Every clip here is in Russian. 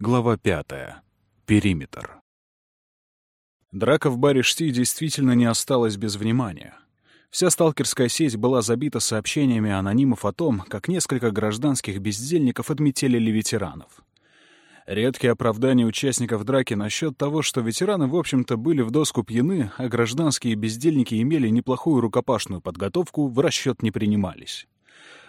Глава пятая. Периметр. Драка в баре Шти действительно не осталась без внимания. Вся сталкерская сеть была забита сообщениями анонимов о том, как несколько гражданских бездельников отметелили ветеранов. Редкие оправдания участников драки насчет того, что ветераны, в общем-то, были в доску пьяны, а гражданские бездельники имели неплохую рукопашную подготовку, в расчет не принимались.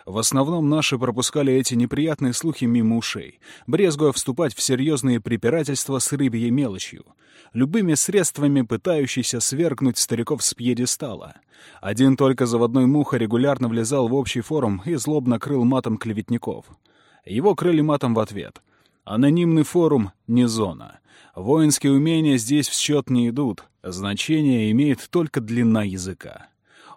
В основном наши пропускали эти неприятные слухи мимо ушей, брезгуя вступать в серьезные препирательства с рыбьей мелочью, любыми средствами пытающийся свергнуть стариков с пьедестала. Один только заводной муха регулярно влезал в общий форум и злобно крыл матом клеветников. Его крыли матом в ответ. Анонимный форум — не зона. Воинские умения здесь в счет не идут, значение имеет только длина языка.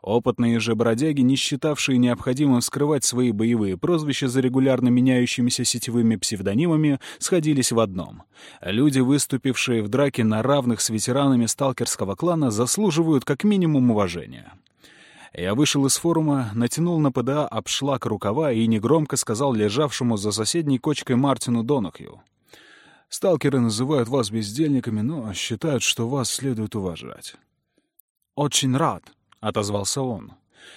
Опытные же бродяги, не считавшие необходимым скрывать свои боевые прозвища за регулярно меняющимися сетевыми псевдонимами, сходились в одном. Люди, выступившие в драке на равных с ветеранами сталкерского клана, заслуживают как минимум уважения. Я вышел из форума, натянул на ПДА обшлаг рукава и негромко сказал лежавшему за соседней кочкой Мартину Донахью. «Сталкеры называют вас бездельниками, но считают, что вас следует уважать». «Очень рад», — отозвался он.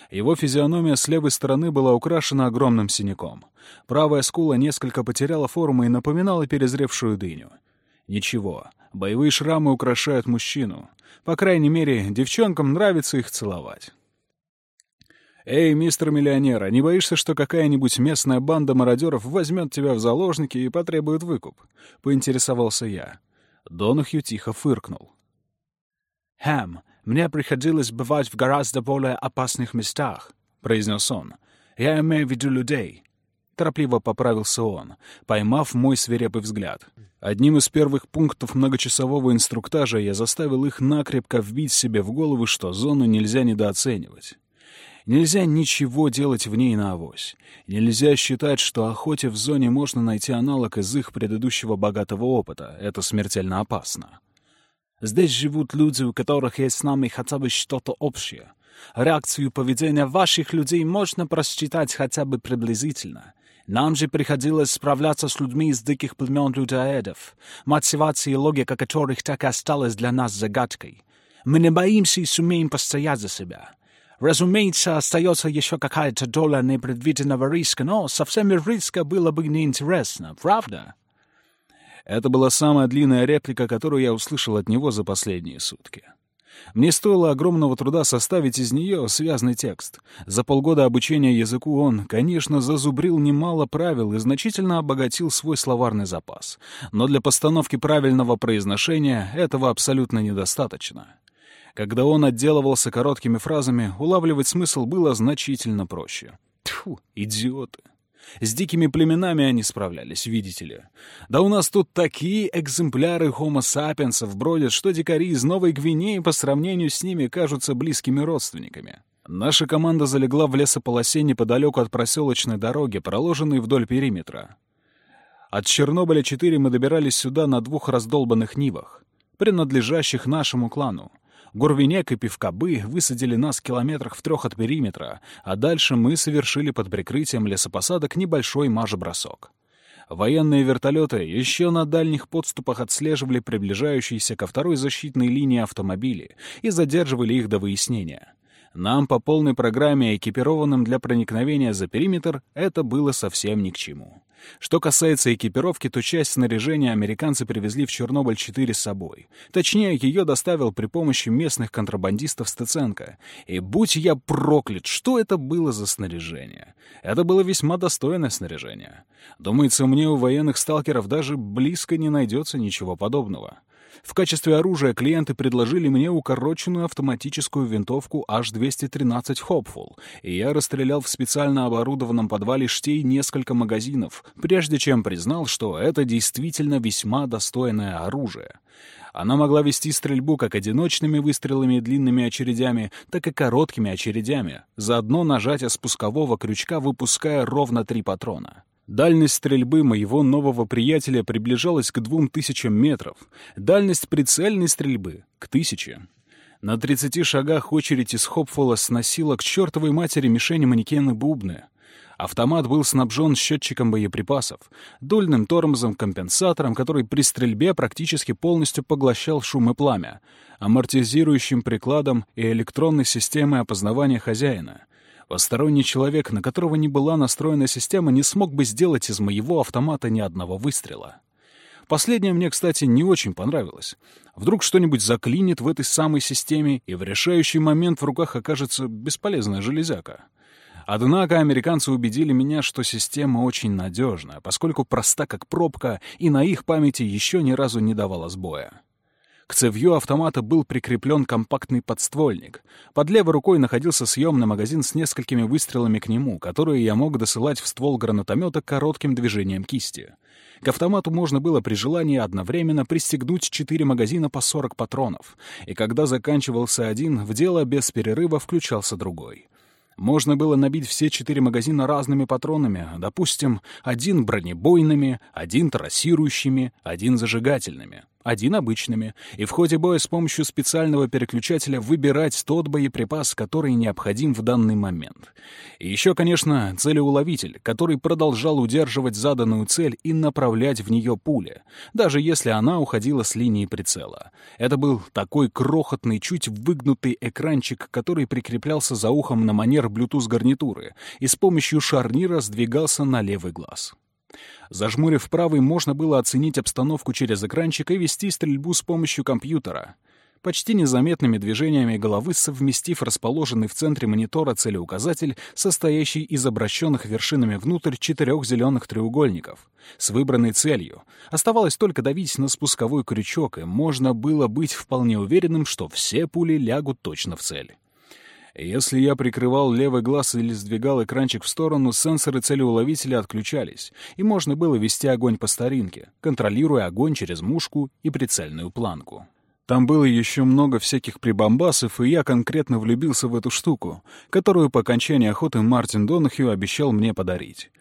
Его физиономия с левой стороны была украшена огромным синяком. Правая скула несколько потеряла форму и напоминала перезревшую дыню. Ничего, боевые шрамы украшают мужчину. По крайней мере, девчонкам нравится их целовать. «Эй, мистер миллионер, а не боишься, что какая-нибудь местная банда мародеров возьмет тебя в заложники и потребует выкуп?» — поинтересовался я. Донахью тихо фыркнул. «Хэм, мне приходилось бывать в гораздо более опасных местах», — произнес он. «Я имею в виду людей». Торопливо поправился он, поймав мой свирепый взгляд. Одним из первых пунктов многочасового инструктажа я заставил их накрепко вбить себе в голову, что зону нельзя недооценивать. Нельзя ничего делать в ней на авось. Нельзя считать, что охоте в зоне можно найти аналог из их предыдущего богатого опыта. Это смертельно опасно. Здесь живут люди, у которых есть с нами хотя бы что-то общее. Реакцию поведения ваших людей можно просчитать хотя бы приблизительно. Нам же приходилось справляться с людьми из диких племен людоедов, мотивация и логика которых так и осталась для нас загадкой. Мы не боимся и сумеем постоять за себя. Разумеется, остается еще какая-то доля непредвиденного риска, но со всеми риска было бы неинтересно, правда? Это была самая длинная реплика, которую я услышал от него за последние сутки. Мне стоило огромного труда составить из нее связный текст. За полгода обучения языку он, конечно, зазубрил немало правил и значительно обогатил свой словарный запас. Но для постановки правильного произношения этого абсолютно недостаточно. Когда он отделывался короткими фразами, улавливать смысл было значительно проще. Тьфу, идиоты. С дикими племенами они справлялись, видите ли. Да у нас тут такие экземпляры Homo sapiensов бродят, что дикари из Новой Гвинеи по сравнению с ними кажутся близкими родственниками. Наша команда залегла в лесополосе неподалеку от проселочной дороги, проложенной вдоль периметра. От Чернобыля-4 мы добирались сюда на двух раздолбанных нивах, принадлежащих нашему клану. Горвинек и Пивкобы высадили нас в километрах в трех от периметра, а дальше мы совершили под прикрытием лесопосадок небольшой марш-бросок. Военные вертолеты еще на дальних подступах отслеживали приближающиеся ко второй защитной линии автомобили и задерживали их до выяснения. Нам по полной программе, экипированным для проникновения за периметр, это было совсем ни к чему. Что касается экипировки, то часть снаряжения американцы привезли в Чернобыль-4 с собой. Точнее, ее доставил при помощи местных контрабандистов Стеценко. И будь я проклят, что это было за снаряжение? Это было весьма достойное снаряжение. Думается, мне у военных сталкеров даже близко не найдется ничего подобного. В качестве оружия клиенты предложили мне укороченную автоматическую винтовку H213 Hopeful, и я расстрелял в специально оборудованном подвале штей несколько магазинов, прежде чем признал, что это действительно весьма достойное оружие. Она могла вести стрельбу как одиночными выстрелами и длинными очередями, так и короткими очередями, заодно нажатие спускового крючка выпуская ровно три патрона. Дальность стрельбы моего нового приятеля приближалась к двум тысячам метров, дальность прицельной стрельбы — к тысяче. На 30 шагах очередь из Хопфола сносила к чертовой матери мишени манекены бубны. Автомат был снабжен счетчиком боеприпасов, дульным тормозом-компенсатором, который при стрельбе практически полностью поглощал шум и пламя, амортизирующим прикладом и электронной системой опознавания хозяина. Посторонний человек, на которого не была настроена система, не смог бы сделать из моего автомата ни одного выстрела. Последнее мне, кстати, не очень понравилось. Вдруг что-нибудь заклинит в этой самой системе, и в решающий момент в руках окажется бесполезная железяка. Однако американцы убедили меня, что система очень надежна, поскольку проста как пробка и на их памяти еще ни разу не давала сбоя. К цевью автомата был прикреплен компактный подствольник. Под левой рукой находился съемный магазин с несколькими выстрелами к нему, которые я мог досылать в ствол гранатомета коротким движением кисти. К автомату можно было при желании одновременно пристегнуть четыре магазина по 40 патронов, и когда заканчивался один, в дело без перерыва включался другой. Можно было набить все четыре магазина разными патронами, допустим, один бронебойными, один трассирующими, один зажигательными один обычными, и в ходе боя с помощью специального переключателя выбирать тот боеприпас, который необходим в данный момент. И еще, конечно, целеуловитель, который продолжал удерживать заданную цель и направлять в нее пули, даже если она уходила с линии прицела. Это был такой крохотный, чуть выгнутый экранчик, который прикреплялся за ухом на манер Bluetooth-гарнитуры и с помощью шарнира сдвигался на левый глаз. Зажмурив правый, можно было оценить обстановку через экранчик и вести стрельбу с помощью компьютера. Почти незаметными движениями головы совместив расположенный в центре монитора целеуказатель, состоящий из обращенных вершинами внутрь четырех зеленых треугольников, с выбранной целью. Оставалось только давить на спусковой крючок, и можно было быть вполне уверенным, что все пули лягут точно в цель. Если я прикрывал левый глаз или сдвигал экранчик в сторону, сенсоры целеуловителя отключались, и можно было вести огонь по старинке, контролируя огонь через мушку и прицельную планку. Там было еще много всяких прибамбасов, и я конкретно влюбился в эту штуку, которую по окончании охоты Мартин Донахью обещал мне подарить.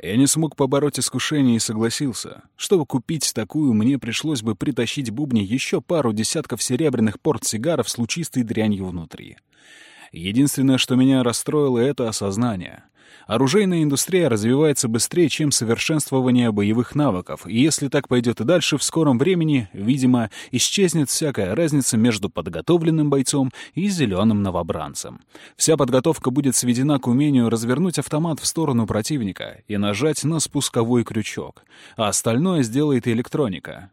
Я не смог побороть искушение и согласился. Чтобы купить такую, мне пришлось бы притащить бубни еще пару десятков серебряных портсигаров с лучистой дрянью внутри. Единственное, что меня расстроило, — это осознание. Оружейная индустрия развивается быстрее, чем совершенствование боевых навыков, и если так пойдет и дальше, в скором времени, видимо, исчезнет всякая разница между подготовленным бойцом и зеленым новобранцем. Вся подготовка будет сведена к умению развернуть автомат в сторону противника и нажать на спусковой крючок, а остальное сделает электроника.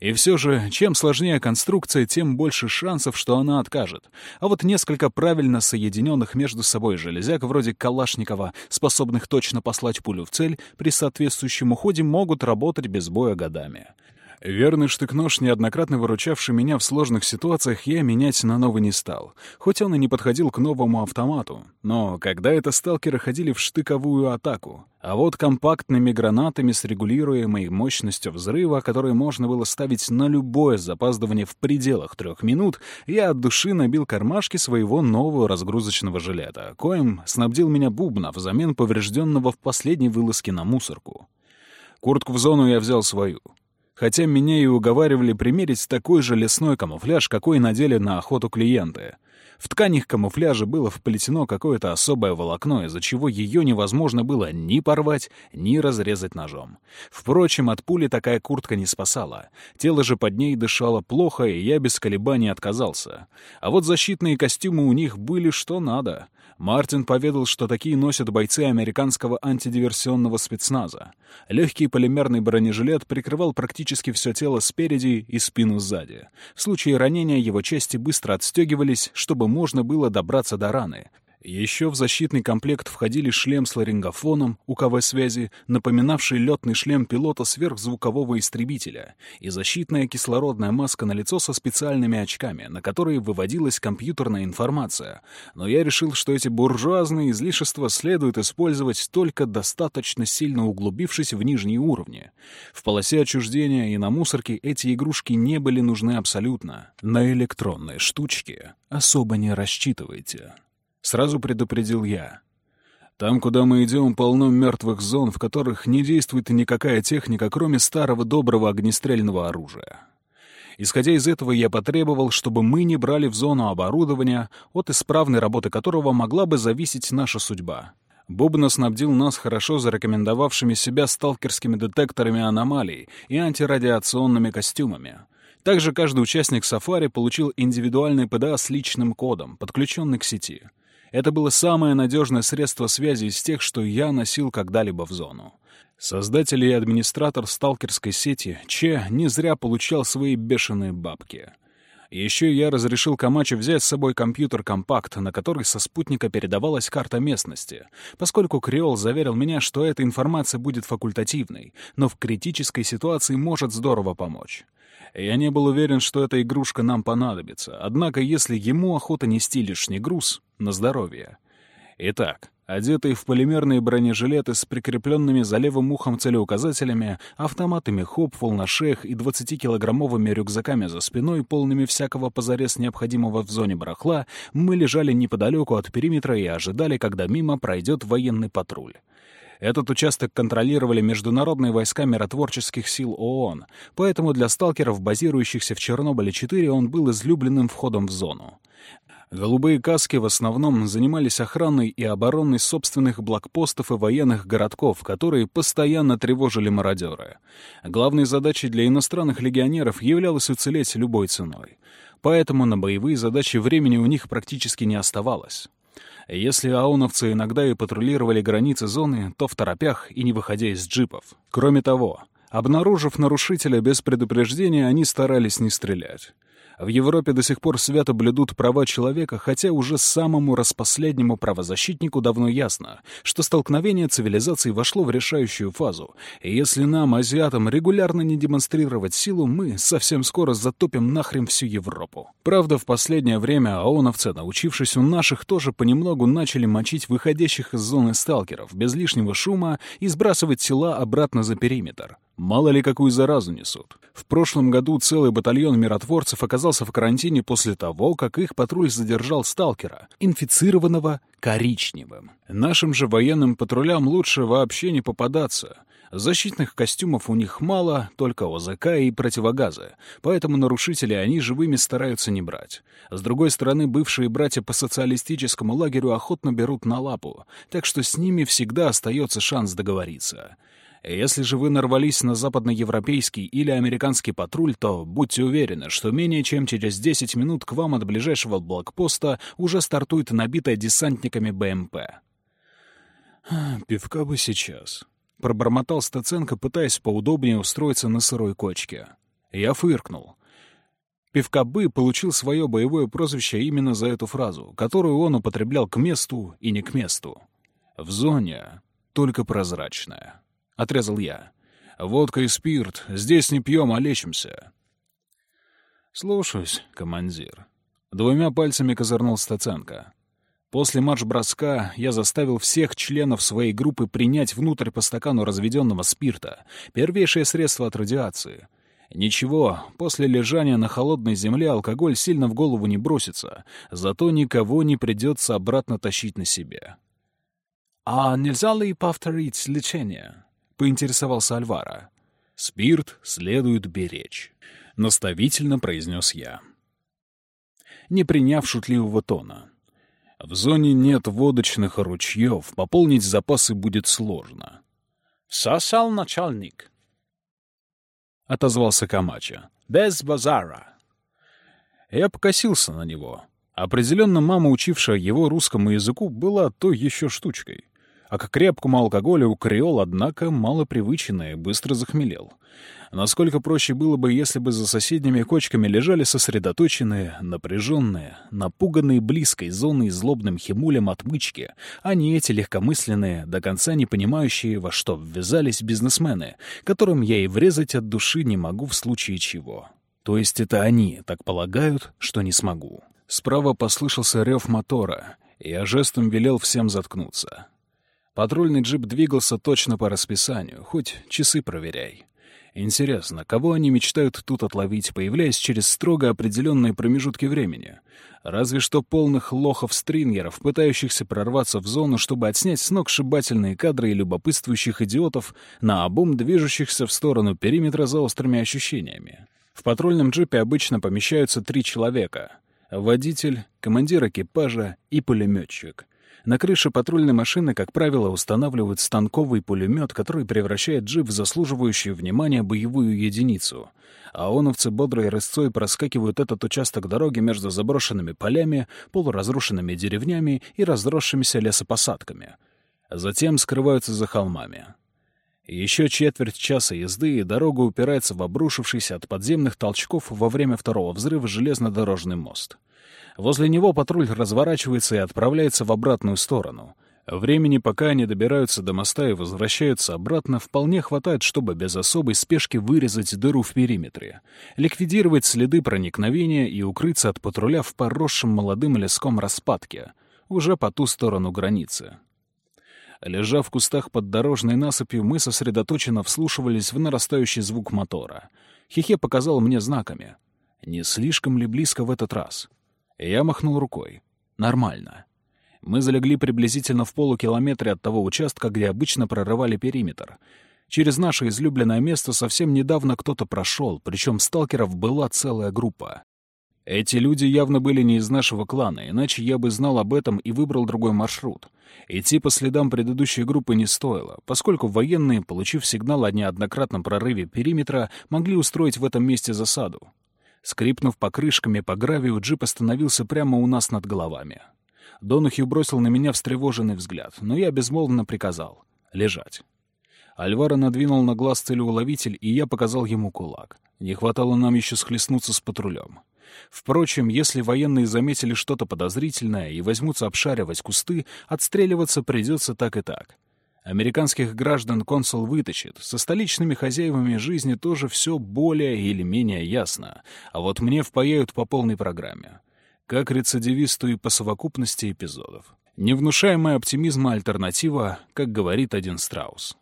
И все же, чем сложнее конструкция, тем больше шансов, что она откажет. А вот несколько правильно соединенных между собой железяк, вроде Калашникова, способных точно послать пулю в цель, при соответствующем уходе могут работать без боя годами. Верный штык-нож, неоднократно выручавший меня в сложных ситуациях, я менять на новый не стал, хоть он и не подходил к новому автомату. Но когда это сталкеры ходили в штыковую атаку, а вот компактными гранатами с регулируемой мощностью взрыва, которые можно было ставить на любое запаздывание в пределах трех минут, я от души набил кармашки своего нового разгрузочного жилета, коим снабдил меня бубна взамен поврежденного в последней вылазке на мусорку. Куртку в зону я взял свою — хотя меня и уговаривали примерить такой же лесной камуфляж, какой надели на охоту клиенты. В тканях камуфляжа было вплетено какое-то особое волокно, из-за чего ее невозможно было ни порвать, ни разрезать ножом. Впрочем, от пули такая куртка не спасала. Тело же под ней дышало плохо, и я без колебаний отказался. А вот защитные костюмы у них были что надо. Мартин поведал, что такие носят бойцы американского антидиверсионного спецназа. Легкий полимерный бронежилет прикрывал практически все тело спереди и спину сзади. В случае ранения его части быстро отстегивались, чтобы можно было добраться до раны, еще в защитный комплект входили шлем с ларингофоном УКВ-связи, напоминавший летный шлем пилота сверхзвукового истребителя, и защитная кислородная маска на лицо со специальными очками, на которые выводилась компьютерная информация. Но я решил, что эти буржуазные излишества следует использовать только достаточно сильно углубившись в нижние уровни. В полосе отчуждения и на мусорке эти игрушки не были нужны абсолютно. На электронные штучки особо не рассчитывайте. Сразу предупредил я. Там, куда мы идем, полно мертвых зон, в которых не действует никакая техника, кроме старого доброго огнестрельного оружия. Исходя из этого, я потребовал, чтобы мы не брали в зону оборудования, от исправной работы которого могла бы зависеть наша судьба. Бубна снабдил нас хорошо зарекомендовавшими себя сталкерскими детекторами аномалий и антирадиационными костюмами. Также каждый участник сафари получил индивидуальный ПДА с личным кодом, подключенный к сети. Это было самое надежное средство связи из тех, что я носил когда-либо в зону. Создатель и администратор сталкерской сети Че не зря получал свои бешеные бабки. Еще я разрешил Камачу взять с собой компьютер-компакт, на который со спутника передавалась карта местности, поскольку Креол заверил меня, что эта информация будет факультативной, но в критической ситуации может здорово помочь. Я не был уверен, что эта игрушка нам понадобится, однако если ему охота нести лишний груз, на здоровье. Итак, одетые в полимерные бронежилеты с прикрепленными за левым ухом целеуказателями, автоматами Хопфул на шеях и 20-килограммовыми рюкзаками за спиной, полными всякого позарез необходимого в зоне барахла, мы лежали неподалеку от периметра и ожидали, когда мимо пройдет военный патруль. Этот участок контролировали международные войска миротворческих сил ООН, поэтому для сталкеров, базирующихся в Чернобыле-4, он был излюбленным входом в зону. Голубые каски в основном занимались охраной и обороной собственных блокпостов и военных городков, которые постоянно тревожили мародеры. Главной задачей для иностранных легионеров являлось уцелеть любой ценой. Поэтому на боевые задачи времени у них практически не оставалось. Если ауновцы иногда и патрулировали границы зоны, то в торопях и не выходя из джипов. Кроме того, обнаружив нарушителя без предупреждения, они старались не стрелять. В Европе до сих пор свято блюдут права человека, хотя уже самому распоследнему правозащитнику давно ясно, что столкновение цивилизаций вошло в решающую фазу, и если нам, азиатам, регулярно не демонстрировать силу, мы совсем скоро затопим нахрен всю Европу. Правда, в последнее время ООНовцы, научившись у наших, тоже понемногу начали мочить выходящих из зоны сталкеров без лишнего шума и сбрасывать тела обратно за периметр. Мало ли какую заразу несут. В прошлом году целый батальон миротворцев оказался в карантине после того, как их патруль задержал сталкера, инфицированного коричневым. Нашим же военным патрулям лучше вообще не попадаться. Защитных костюмов у них мало, только ОЗК и противогазы, поэтому нарушители они живыми стараются не брать. С другой стороны, бывшие братья по социалистическому лагерю охотно берут на лапу, так что с ними всегда остается шанс договориться. Если же вы нарвались на западноевропейский или американский патруль, то будьте уверены, что менее чем через 10 минут к вам от ближайшего блокпоста уже стартует набитая десантниками БМП. «Пивка бы сейчас», — пробормотал Стаценко, пытаясь поудобнее устроиться на сырой кочке. Я фыркнул. Пивка бы получил свое боевое прозвище именно за эту фразу, которую он употреблял к месту и не к месту. В зоне только прозрачная. — отрезал я. «Водка и спирт. Здесь не пьем, а лечимся». «Слушаюсь, командир». Двумя пальцами козырнул Стаценко. После марш-броска я заставил всех членов своей группы принять внутрь по стакану разведенного спирта, первейшее средство от радиации. Ничего, после лежания на холодной земле алкоголь сильно в голову не бросится, зато никого не придется обратно тащить на себе. «А нельзя ли повторить лечение?» — поинтересовался Альвара. «Спирт следует беречь», — наставительно произнес я. Не приняв шутливого тона. «В зоне нет водочных ручьев, пополнить запасы будет сложно». «Сосал начальник», — отозвался Камача. «Без базара». Я покосился на него. Определенно, мама, учившая его русскому языку, была той еще штучкой а к крепкому алкоголю укрел, однако, малопривычный, быстро захмелел. Насколько проще было бы, если бы за соседними кочками лежали сосредоточенные, напряженные, напуганные близкой зоной злобным химулем отмычки, а не эти легкомысленные, до конца не понимающие, во что ввязались бизнесмены, которым я и врезать от души не могу в случае чего. То есть это они так полагают, что не смогу. Справа послышался рев мотора, и я жестом велел всем заткнуться. Патрульный джип двигался точно по расписанию, хоть часы проверяй. Интересно, кого они мечтают тут отловить, появляясь через строго определенные промежутки времени? Разве что полных лохов-стрингеров, пытающихся прорваться в зону, чтобы отснять сногсшибательные кадры и любопытствующих идиотов, на обум движущихся в сторону периметра за острыми ощущениями. В патрульном джипе обычно помещаются три человека — водитель, командир экипажа и пулеметчик — На крыше патрульной машины, как правило, устанавливают станковый пулемет, который превращает джип в заслуживающую внимания боевую единицу. А ООНовцы бодрой рысцой проскакивают этот участок дороги между заброшенными полями, полуразрушенными деревнями и разросшимися лесопосадками. Затем скрываются за холмами. Еще четверть часа езды, и дорога упирается в обрушившийся от подземных толчков во время второго взрыва железнодорожный мост. Возле него патруль разворачивается и отправляется в обратную сторону. Времени, пока они добираются до моста и возвращаются обратно, вполне хватает, чтобы без особой спешки вырезать дыру в периметре, ликвидировать следы проникновения и укрыться от патруля в поросшем молодым леском распадке, уже по ту сторону границы. Лежа в кустах под дорожной насыпью, мы сосредоточенно вслушивались в нарастающий звук мотора. Хихе показал мне знаками. Не слишком ли близко в этот раз? Я махнул рукой. Нормально. Мы залегли приблизительно в полукилометре от того участка, где обычно прорывали периметр. Через наше излюбленное место совсем недавно кто-то прошел, причем сталкеров была целая группа. Эти люди явно были не из нашего клана, иначе я бы знал об этом и выбрал другой маршрут. Идти по следам предыдущей группы не стоило, поскольку военные, получив сигнал о неоднократном прорыве периметра, могли устроить в этом месте засаду. Скрипнув покрышками по гравию, джип остановился прямо у нас над головами. Донухью бросил на меня встревоженный взгляд, но я безмолвно приказал — лежать. Альвара надвинул на глаз целеуловитель, и я показал ему кулак. Не хватало нам еще схлестнуться с патрулем. Впрочем, если военные заметили что-то подозрительное и возьмутся обшаривать кусты, отстреливаться придется так и так. Американских граждан консул вытащит. Со столичными хозяевами жизни тоже все более или менее ясно. А вот мне впаяют по полной программе. Как рецидивисту и по совокупности эпизодов. Невнушаемая оптимизма альтернатива, как говорит один страус.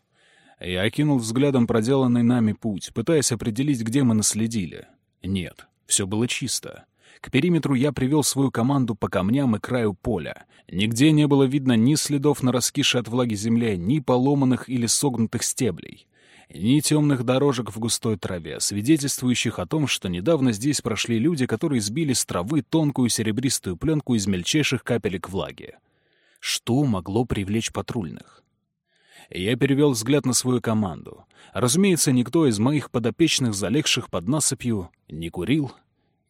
Я окинул взглядом проделанный нами путь, пытаясь определить, где мы наследили. Нет, все было чисто. К периметру я привел свою команду по камням и краю поля. Нигде не было видно ни следов на раскише от влаги земле, ни поломанных или согнутых стеблей, ни темных дорожек в густой траве, свидетельствующих о том, что недавно здесь прошли люди, которые сбили с травы тонкую серебристую пленку из мельчайших капелек влаги. Что могло привлечь патрульных? Я перевел взгляд на свою команду. Разумеется, никто из моих подопечных, залегших под насыпью, не курил,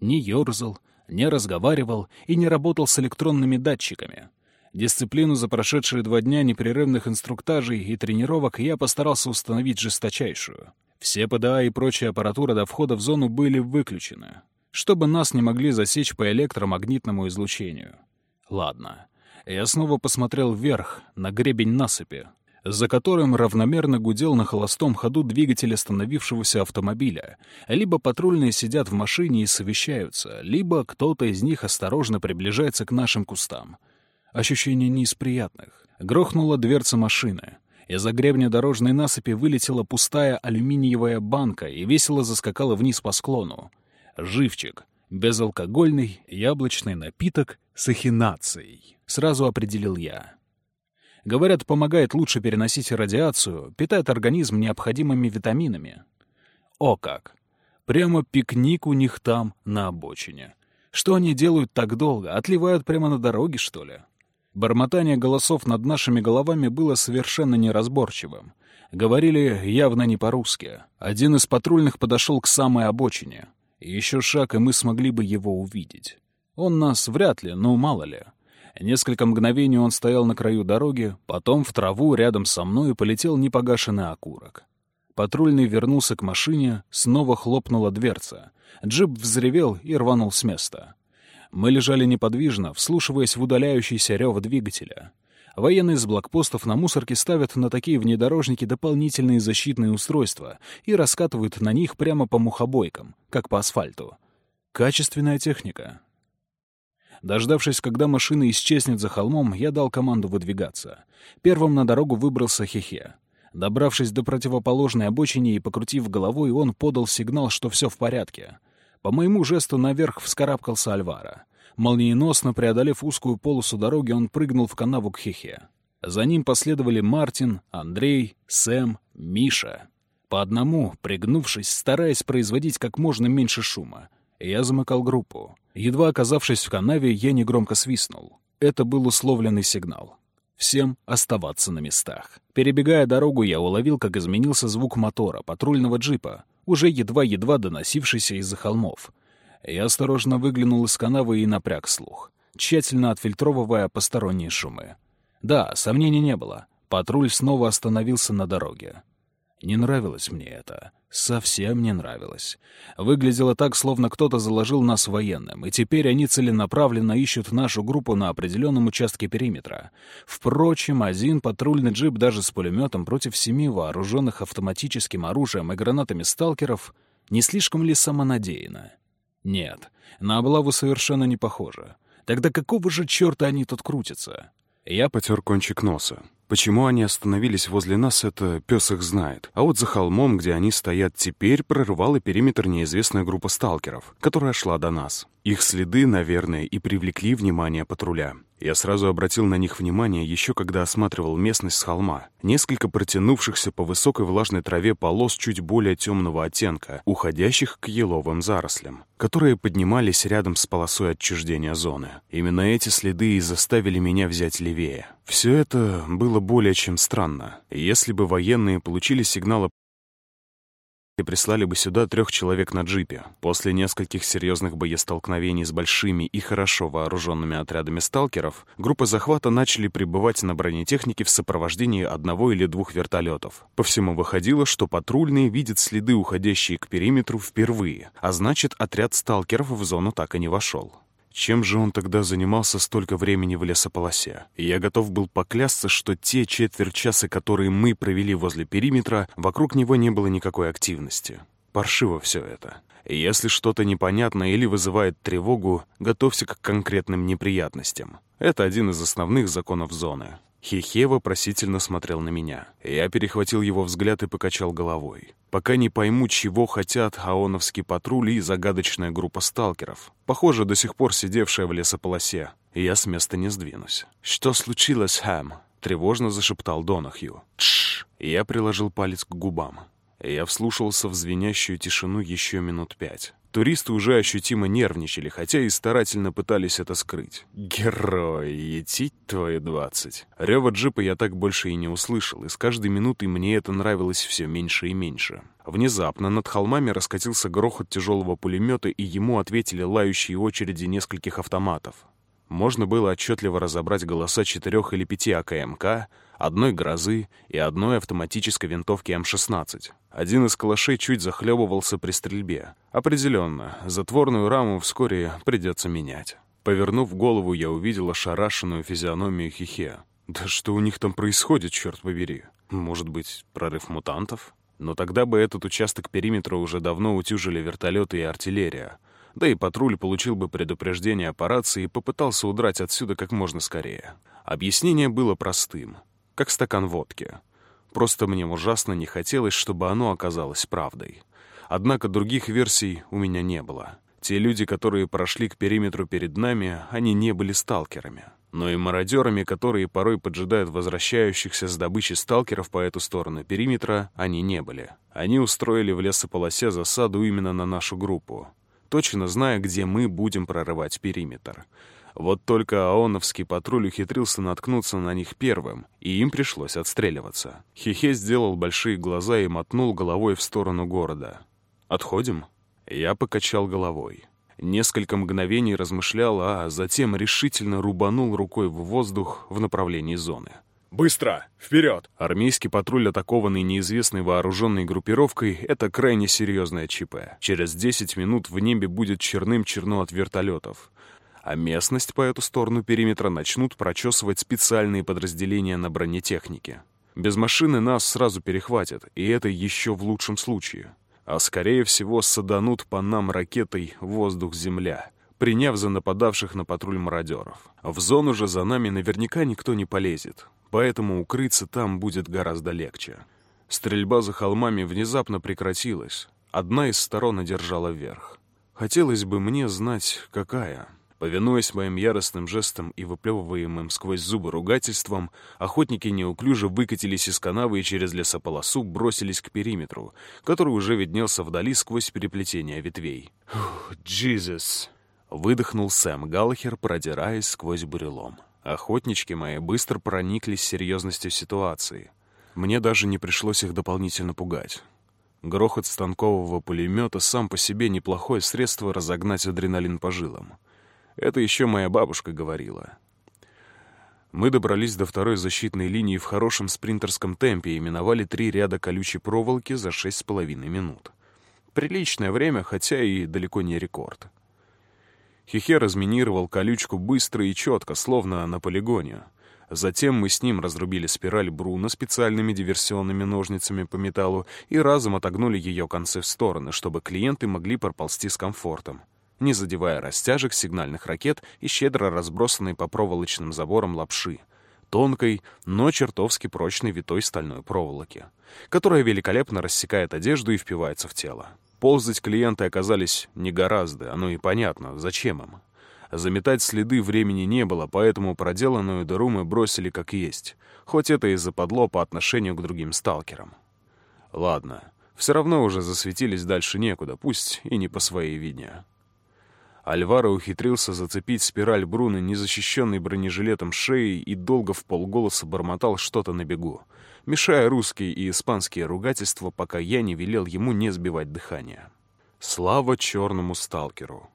не ерзал, не разговаривал и не работал с электронными датчиками. Дисциплину за прошедшие два дня непрерывных инструктажей и тренировок я постарался установить жесточайшую. Все ПДА и прочая аппаратура до входа в зону были выключены, чтобы нас не могли засечь по электромагнитному излучению. Ладно. Я снова посмотрел вверх, на гребень насыпи, за которым равномерно гудел на холостом ходу двигатель остановившегося автомобиля. Либо патрульные сидят в машине и совещаются, либо кто-то из них осторожно приближается к нашим кустам. Ощущение не из приятных. Грохнула дверца машины. Из-за гребня дорожной насыпи вылетела пустая алюминиевая банка и весело заскакала вниз по склону. Живчик. Безалкогольный яблочный напиток с эхинацией. Сразу определил я. Говорят, помогает лучше переносить радиацию, питает организм необходимыми витаминами. О как! Прямо пикник у них там, на обочине. Что они делают так долго? Отливают прямо на дороге, что ли? Бормотание голосов над нашими головами было совершенно неразборчивым. Говорили явно не по-русски. Один из патрульных подошел к самой обочине. Еще шаг, и мы смогли бы его увидеть. Он нас вряд ли, но мало ли. Несколько мгновений он стоял на краю дороги, потом в траву рядом со мной полетел непогашенный окурок. Патрульный вернулся к машине, снова хлопнула дверца. Джип взревел и рванул с места. Мы лежали неподвижно, вслушиваясь в удаляющийся рев двигателя. Военные с блокпостов на мусорке ставят на такие внедорожники дополнительные защитные устройства и раскатывают на них прямо по мухобойкам, как по асфальту. Качественная техника. Дождавшись, когда машина исчезнет за холмом, я дал команду выдвигаться. Первым на дорогу выбрался Хехе. Добравшись до противоположной обочины и покрутив головой, он подал сигнал, что все в порядке. По моему жесту наверх вскарабкался Альвара. Молниеносно преодолев узкую полосу дороги, он прыгнул в канаву к Хехе. За ним последовали Мартин, Андрей, Сэм, Миша. По одному, пригнувшись, стараясь производить как можно меньше шума. Я замыкал группу. Едва оказавшись в канаве, я негромко свистнул. Это был условленный сигнал. Всем оставаться на местах. Перебегая дорогу, я уловил, как изменился звук мотора патрульного джипа, уже едва-едва доносившийся из-за холмов. Я осторожно выглянул из канавы и напряг слух, тщательно отфильтровывая посторонние шумы. Да, сомнений не было. Патруль снова остановился на дороге. Не нравилось мне это. Совсем не нравилось. Выглядело так, словно кто-то заложил нас военным, и теперь они целенаправленно ищут нашу группу на определенном участке периметра. Впрочем, один патрульный джип даже с пулеметом против семи вооруженных автоматическим оружием и гранатами сталкеров не слишком ли самонадеянно? Нет, на облаву совершенно не похоже. Тогда какого же черта они тут крутятся? Я потер кончик носа. Почему они остановились возле нас, это пес их знает. А вот за холмом, где они стоят теперь, прорывала периметр неизвестная группа сталкеров, которая шла до нас. Их следы, наверное, и привлекли внимание патруля. Я сразу обратил на них внимание еще когда осматривал местность с холма. Несколько протянувшихся по высокой влажной траве полос чуть более темного оттенка, уходящих к еловым зарослям, которые поднимались рядом с полосой отчуждения зоны. Именно эти следы и заставили меня взять левее. Все это было более чем странно. Если бы военные получили сигнал и прислали бы сюда трех человек на джипе. После нескольких серьезных боестолкновений с большими и хорошо вооруженными отрядами сталкеров, группы захвата начали прибывать на бронетехнике в сопровождении одного или двух вертолетов. По всему выходило, что патрульные видят следы, уходящие к периметру, впервые, а значит, отряд сталкеров в зону так и не вошел. Чем же он тогда занимался столько времени в лесополосе? я готов был поклясться, что те четверть часа, которые мы провели возле периметра, вокруг него не было никакой активности. Паршиво все это. если что-то непонятно или вызывает тревогу, готовься к конкретным неприятностям. Это один из основных законов зоны. Хихе вопросительно смотрел на меня. Я перехватил его взгляд и покачал головой. Пока не пойму, чего хотят Аоновский патруль и загадочная группа сталкеров. Похоже, до сих пор сидевшая в лесополосе. Я с места не сдвинусь. «Что случилось, Хэм?» — тревожно зашептал Донахью. «Тш!» Я приложил палец к губам. Я вслушался в звенящую тишину еще минут пять. Туристы уже ощутимо нервничали, хотя и старательно пытались это скрыть. «Герой, етить твои двадцать!» Рева джипа я так больше и не услышал, и с каждой минутой мне это нравилось все меньше и меньше. Внезапно над холмами раскатился грохот тяжелого пулемета, и ему ответили лающие очереди нескольких автоматов. Можно было отчетливо разобрать голоса четырех или пяти АКМК, одной «Грозы» и одной автоматической винтовки М-16. Один из калашей чуть захлебывался при стрельбе. Определенно, затворную раму вскоре придется менять. Повернув голову, я увидел ошарашенную физиономию Хихе. Да что у них там происходит, черт побери? Может быть, прорыв мутантов? Но тогда бы этот участок периметра уже давно утюжили вертолеты и артиллерия. Да и патруль получил бы предупреждение о рации и попытался удрать отсюда как можно скорее. Объяснение было простым — как стакан водки. Просто мне ужасно не хотелось, чтобы оно оказалось правдой. Однако других версий у меня не было. Те люди, которые прошли к периметру перед нами, они не были сталкерами. Но и мародерами, которые порой поджидают возвращающихся с добычей сталкеров по эту сторону периметра, они не были. Они устроили в лесополосе засаду именно на нашу группу, точно зная, где мы будем прорывать периметр. Вот только АОНовский патруль ухитрился наткнуться на них первым, и им пришлось отстреливаться. Хихе сделал большие глаза и мотнул головой в сторону города. «Отходим?» Я покачал головой. Несколько мгновений размышлял, а затем решительно рубанул рукой в воздух в направлении зоны. «Быстро! Вперед!» Армейский патруль, атакованный неизвестной вооруженной группировкой, это крайне серьезное ЧП. Через 10 минут в небе будет черным черно от вертолетов а местность по эту сторону периметра начнут прочесывать специальные подразделения на бронетехнике. Без машины нас сразу перехватят, и это еще в лучшем случае. А скорее всего саданут по нам ракетой воздух-земля, приняв за нападавших на патруль мародеров. В зону же за нами наверняка никто не полезет, поэтому укрыться там будет гораздо легче. Стрельба за холмами внезапно прекратилась. Одна из сторон одержала верх. Хотелось бы мне знать, какая. Повинуясь моим яростным жестам и выплевываемым сквозь зубы ругательством, охотники неуклюже выкатились из канавы и через лесополосу бросились к периметру, который уже виднелся вдали сквозь переплетение ветвей. «Джизус!» — выдохнул Сэм Галлахер, продираясь сквозь бурелом. Охотнички мои быстро прониклись серьезностью ситуации. Мне даже не пришлось их дополнительно пугать. Грохот станкового пулемета сам по себе неплохое средство разогнать адреналин по жилам. Это еще моя бабушка говорила. Мы добрались до второй защитной линии в хорошем спринтерском темпе и миновали три ряда колючей проволоки за шесть с половиной минут. Приличное время, хотя и далеко не рекорд. Хихе разминировал колючку быстро и четко, словно на полигоне. Затем мы с ним разрубили спираль Бруна специальными диверсионными ножницами по металлу и разом отогнули ее концы в стороны, чтобы клиенты могли проползти с комфортом, не задевая растяжек сигнальных ракет и щедро разбросанной по проволочным заборам лапши, тонкой, но чертовски прочной витой стальной проволоки, которая великолепно рассекает одежду и впивается в тело. Ползать клиенты оказались не гораздо, оно и понятно, зачем им. Заметать следы времени не было, поэтому проделанную дыру мы бросили как есть, хоть это и западло по отношению к другим сталкерам. Ладно, все равно уже засветились дальше некуда, пусть и не по своей вине. Альваро ухитрился зацепить спираль Бруны, незащищенный бронежилетом шеи, и долго в полголоса бормотал что-то на бегу мешая русские и испанские ругательства, пока я не велел ему не сбивать дыхание. Слава черному сталкеру!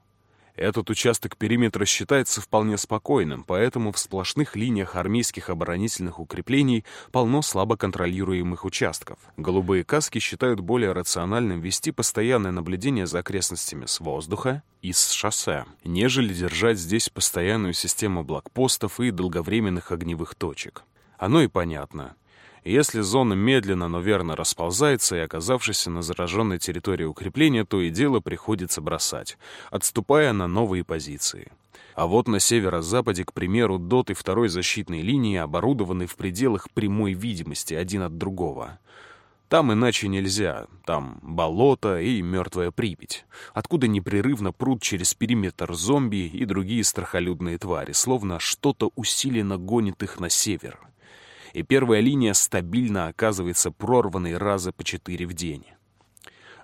Этот участок периметра считается вполне спокойным, поэтому в сплошных линиях армейских оборонительных укреплений полно слабо контролируемых участков. Голубые каски считают более рациональным вести постоянное наблюдение за окрестностями с воздуха и с шоссе, нежели держать здесь постоянную систему блокпостов и долговременных огневых точек. Оно и понятно. Если зона медленно, но верно расползается, и оказавшись на зараженной территории укрепления, то и дело приходится бросать, отступая на новые позиции. А вот на северо-западе, к примеру, доты второй защитной линии оборудованы в пределах прямой видимости один от другого. Там иначе нельзя. Там болото и мертвая Припять, откуда непрерывно прут через периметр зомби и другие страхолюдные твари, словно что-то усиленно гонит их на север и первая линия стабильно оказывается прорванной раза по четыре в день.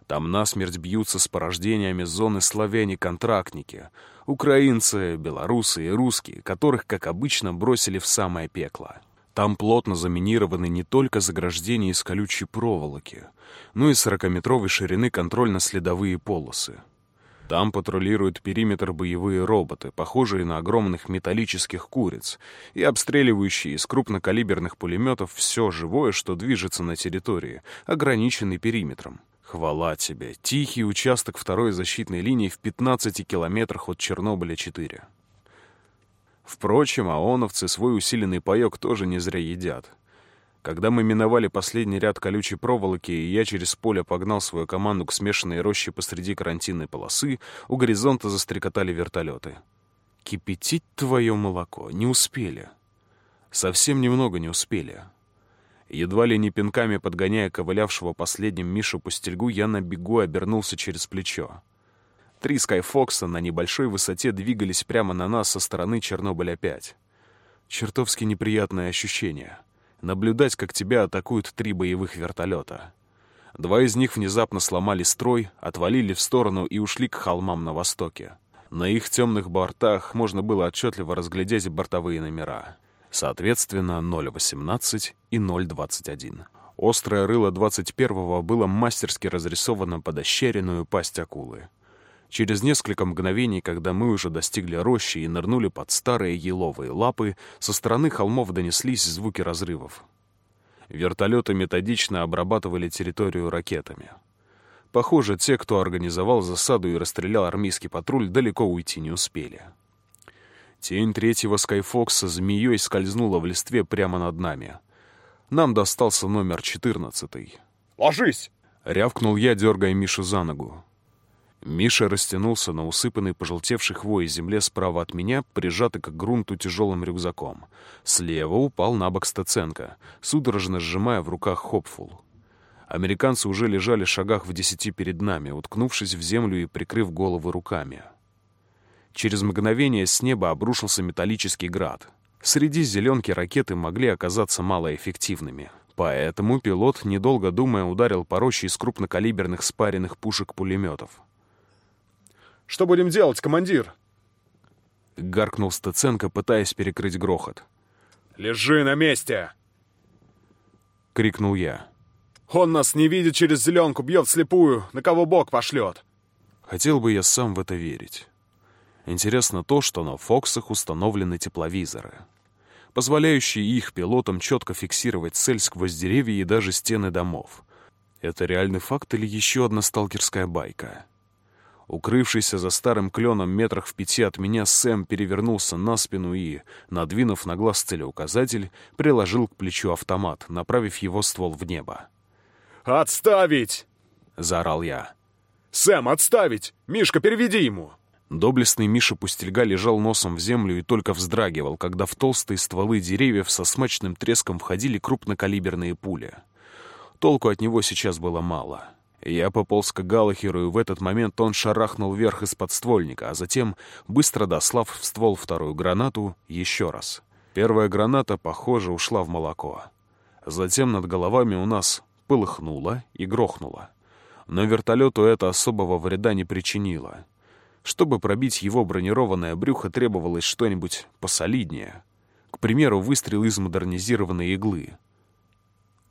Там насмерть бьются с порождениями зоны славяне-контрактники, украинцы, белорусы и русские, которых, как обычно, бросили в самое пекло. Там плотно заминированы не только заграждения из колючей проволоки, но и сорокаметровой ширины контрольно-следовые полосы. Там патрулируют периметр боевые роботы, похожие на огромных металлических куриц, и обстреливающие из крупнокалиберных пулеметов все живое, что движется на территории, ограниченный периметром. Хвала тебе, тихий участок второй защитной линии в 15 километрах от Чернобыля-4. Впрочем, аоновцы свой усиленный паёк тоже не зря едят. Когда мы миновали последний ряд колючей проволоки, и я через поле погнал свою команду к смешанной роще посреди карантинной полосы, у горизонта застрекотали вертолеты. Кипятить твое молоко не успели. Совсем немного не успели. Едва ли не пинками подгоняя ковылявшего последним Мишу Пустельгу, я на бегу обернулся через плечо. Три Скайфокса на небольшой высоте двигались прямо на нас со стороны Чернобыля-5. Чертовски неприятное ощущение — наблюдать, как тебя атакуют три боевых вертолета. Два из них внезапно сломали строй, отвалили в сторону и ушли к холмам на востоке. На их темных бортах можно было отчетливо разглядеть бортовые номера. Соответственно, 018 и 021. Острое рыло 21-го было мастерски разрисовано под ощеренную пасть акулы. Через несколько мгновений, когда мы уже достигли рощи и нырнули под старые еловые лапы, со стороны холмов донеслись звуки разрывов. Вертолеты методично обрабатывали территорию ракетами. Похоже, те, кто организовал засаду и расстрелял армейский патруль, далеко уйти не успели. Тень третьего Скайфокса змеей скользнула в листве прямо над нами. Нам достался номер 14. «Ложись!» — рявкнул я, дергая Мишу за ногу. Миша растянулся на усыпанной пожелтевшей хвоей земле справа от меня, прижатый к грунту тяжелым рюкзаком. Слева упал на бок Стаценко, судорожно сжимая в руках хопфул. Американцы уже лежали в шагах в десяти перед нами, уткнувшись в землю и прикрыв головы руками. Через мгновение с неба обрушился металлический град. Среди зеленки ракеты могли оказаться малоэффективными. Поэтому пилот, недолго думая, ударил по роще из крупнокалиберных спаренных пушек пулеметов. Что будем делать, командир?» — гаркнул Стеценко, пытаясь перекрыть грохот. «Лежи на месте!» — крикнул я. «Он нас не видит через зеленку, бьет слепую, на кого бог пошлет!» Хотел бы я сам в это верить. Интересно то, что на «Фоксах» установлены тепловизоры, позволяющие их пилотам четко фиксировать цель сквозь деревья и даже стены домов. Это реальный факт или еще одна сталкерская байка? Укрывшийся за старым кленом метрах в пяти от меня, Сэм перевернулся на спину и, надвинув на глаз целеуказатель, приложил к плечу автомат, направив его ствол в небо. «Отставить!» — заорал я. «Сэм, отставить! Мишка, переведи ему!» Доблестный Миша Пустельга лежал носом в землю и только вздрагивал, когда в толстые стволы деревьев со смачным треском входили крупнокалиберные пули. Толку от него сейчас было мало. Я пополз к Галахеру, и в этот момент он шарахнул вверх из подствольника, а затем, быстро дослав в ствол вторую гранату, еще раз. Первая граната, похоже, ушла в молоко. Затем над головами у нас полыхнуло и грохнуло. Но вертолету это особого вреда не причинило. Чтобы пробить его бронированное брюхо, требовалось что-нибудь посолиднее. К примеру, выстрел из модернизированной иглы.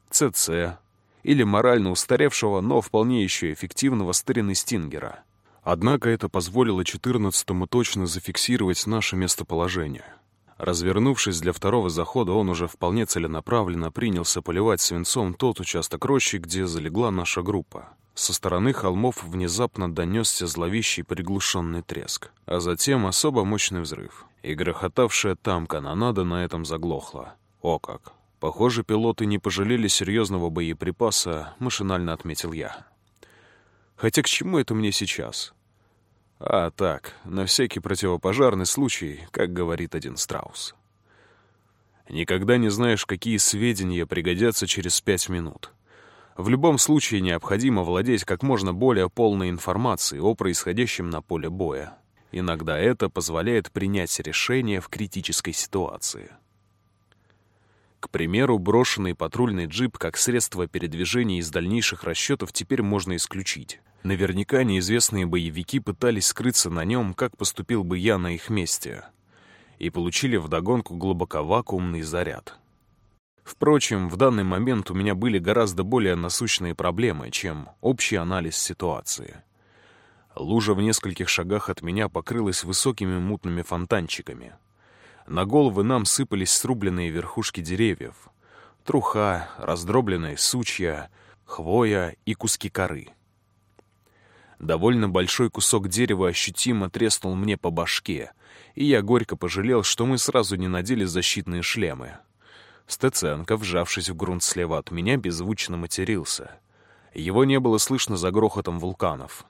ЦЦ, или морально устаревшего, но вполне еще эффективного старины Стингера. Однако это позволило 14-му точно зафиксировать наше местоположение. Развернувшись для второго захода, он уже вполне целенаправленно принялся поливать свинцом тот участок рощи, где залегла наша группа. Со стороны холмов внезапно донесся зловещий приглушенный треск, а затем особо мощный взрыв. И грохотавшая там канонада на этом заглохла. О как! Похоже, пилоты не пожалели серьезного боеприпаса, машинально отметил я. Хотя к чему это мне сейчас? А так, на всякий противопожарный случай, как говорит один страус. Никогда не знаешь, какие сведения пригодятся через пять минут. В любом случае необходимо владеть как можно более полной информацией о происходящем на поле боя. Иногда это позволяет принять решение в критической ситуации. К примеру, брошенный патрульный джип как средство передвижения из дальнейших расчетов теперь можно исключить. Наверняка неизвестные боевики пытались скрыться на нем, как поступил бы я на их месте, и получили вдогонку глубоковакуумный заряд. Впрочем, в данный момент у меня были гораздо более насущные проблемы, чем общий анализ ситуации. Лужа в нескольких шагах от меня покрылась высокими мутными фонтанчиками — на головы нам сыпались срубленные верхушки деревьев. Труха, раздробленные сучья, хвоя и куски коры. Довольно большой кусок дерева ощутимо треснул мне по башке, и я горько пожалел, что мы сразу не надели защитные шлемы. Стеценко, вжавшись в грунт слева от меня, беззвучно матерился. Его не было слышно за грохотом вулканов.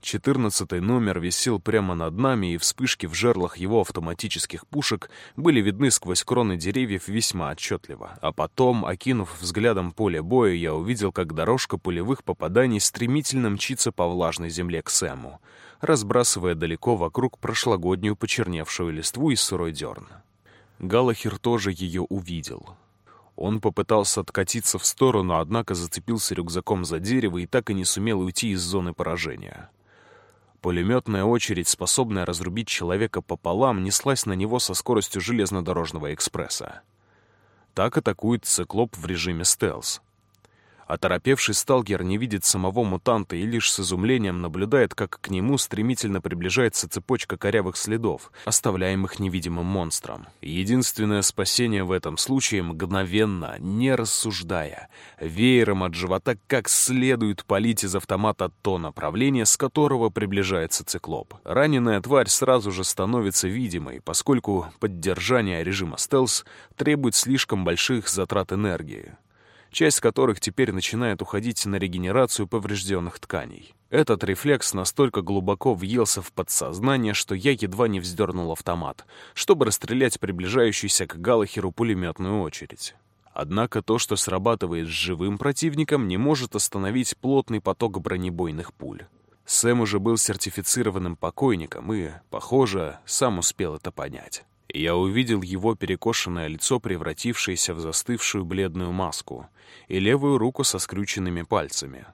Четырнадцатый номер висел прямо над нами, и вспышки в жерлах его автоматических пушек были видны сквозь кроны деревьев весьма отчетливо. А потом, окинув взглядом поле боя, я увидел, как дорожка пулевых попаданий стремительно мчится по влажной земле к Сэму, разбрасывая далеко вокруг прошлогоднюю почерневшую листву и сырой дерн. Галахер тоже ее увидел. Он попытался откатиться в сторону, однако зацепился рюкзаком за дерево и так и не сумел уйти из зоны поражения. Пулеметная очередь, способная разрубить человека пополам, неслась на него со скоростью железнодорожного экспресса. Так атакует циклоп в режиме стелс. Оторопевший сталкер не видит самого мутанта и лишь с изумлением наблюдает, как к нему стремительно приближается цепочка корявых следов, оставляемых невидимым монстром. Единственное спасение в этом случае — мгновенно, не рассуждая, веером от живота как следует палить из автомата то направление, с которого приближается циклоп. Раненая тварь сразу же становится видимой, поскольку поддержание режима стелс требует слишком больших затрат энергии часть которых теперь начинает уходить на регенерацию поврежденных тканей. Этот рефлекс настолько глубоко въелся в подсознание, что я едва не вздернул автомат, чтобы расстрелять приближающуюся к Галахеру пулеметную очередь. Однако то, что срабатывает с живым противником, не может остановить плотный поток бронебойных пуль. Сэм уже был сертифицированным покойником и, похоже, сам успел это понять. Я увидел его перекошенное лицо, превратившееся в застывшую бледную маску, и левую руку со скрюченными пальцами.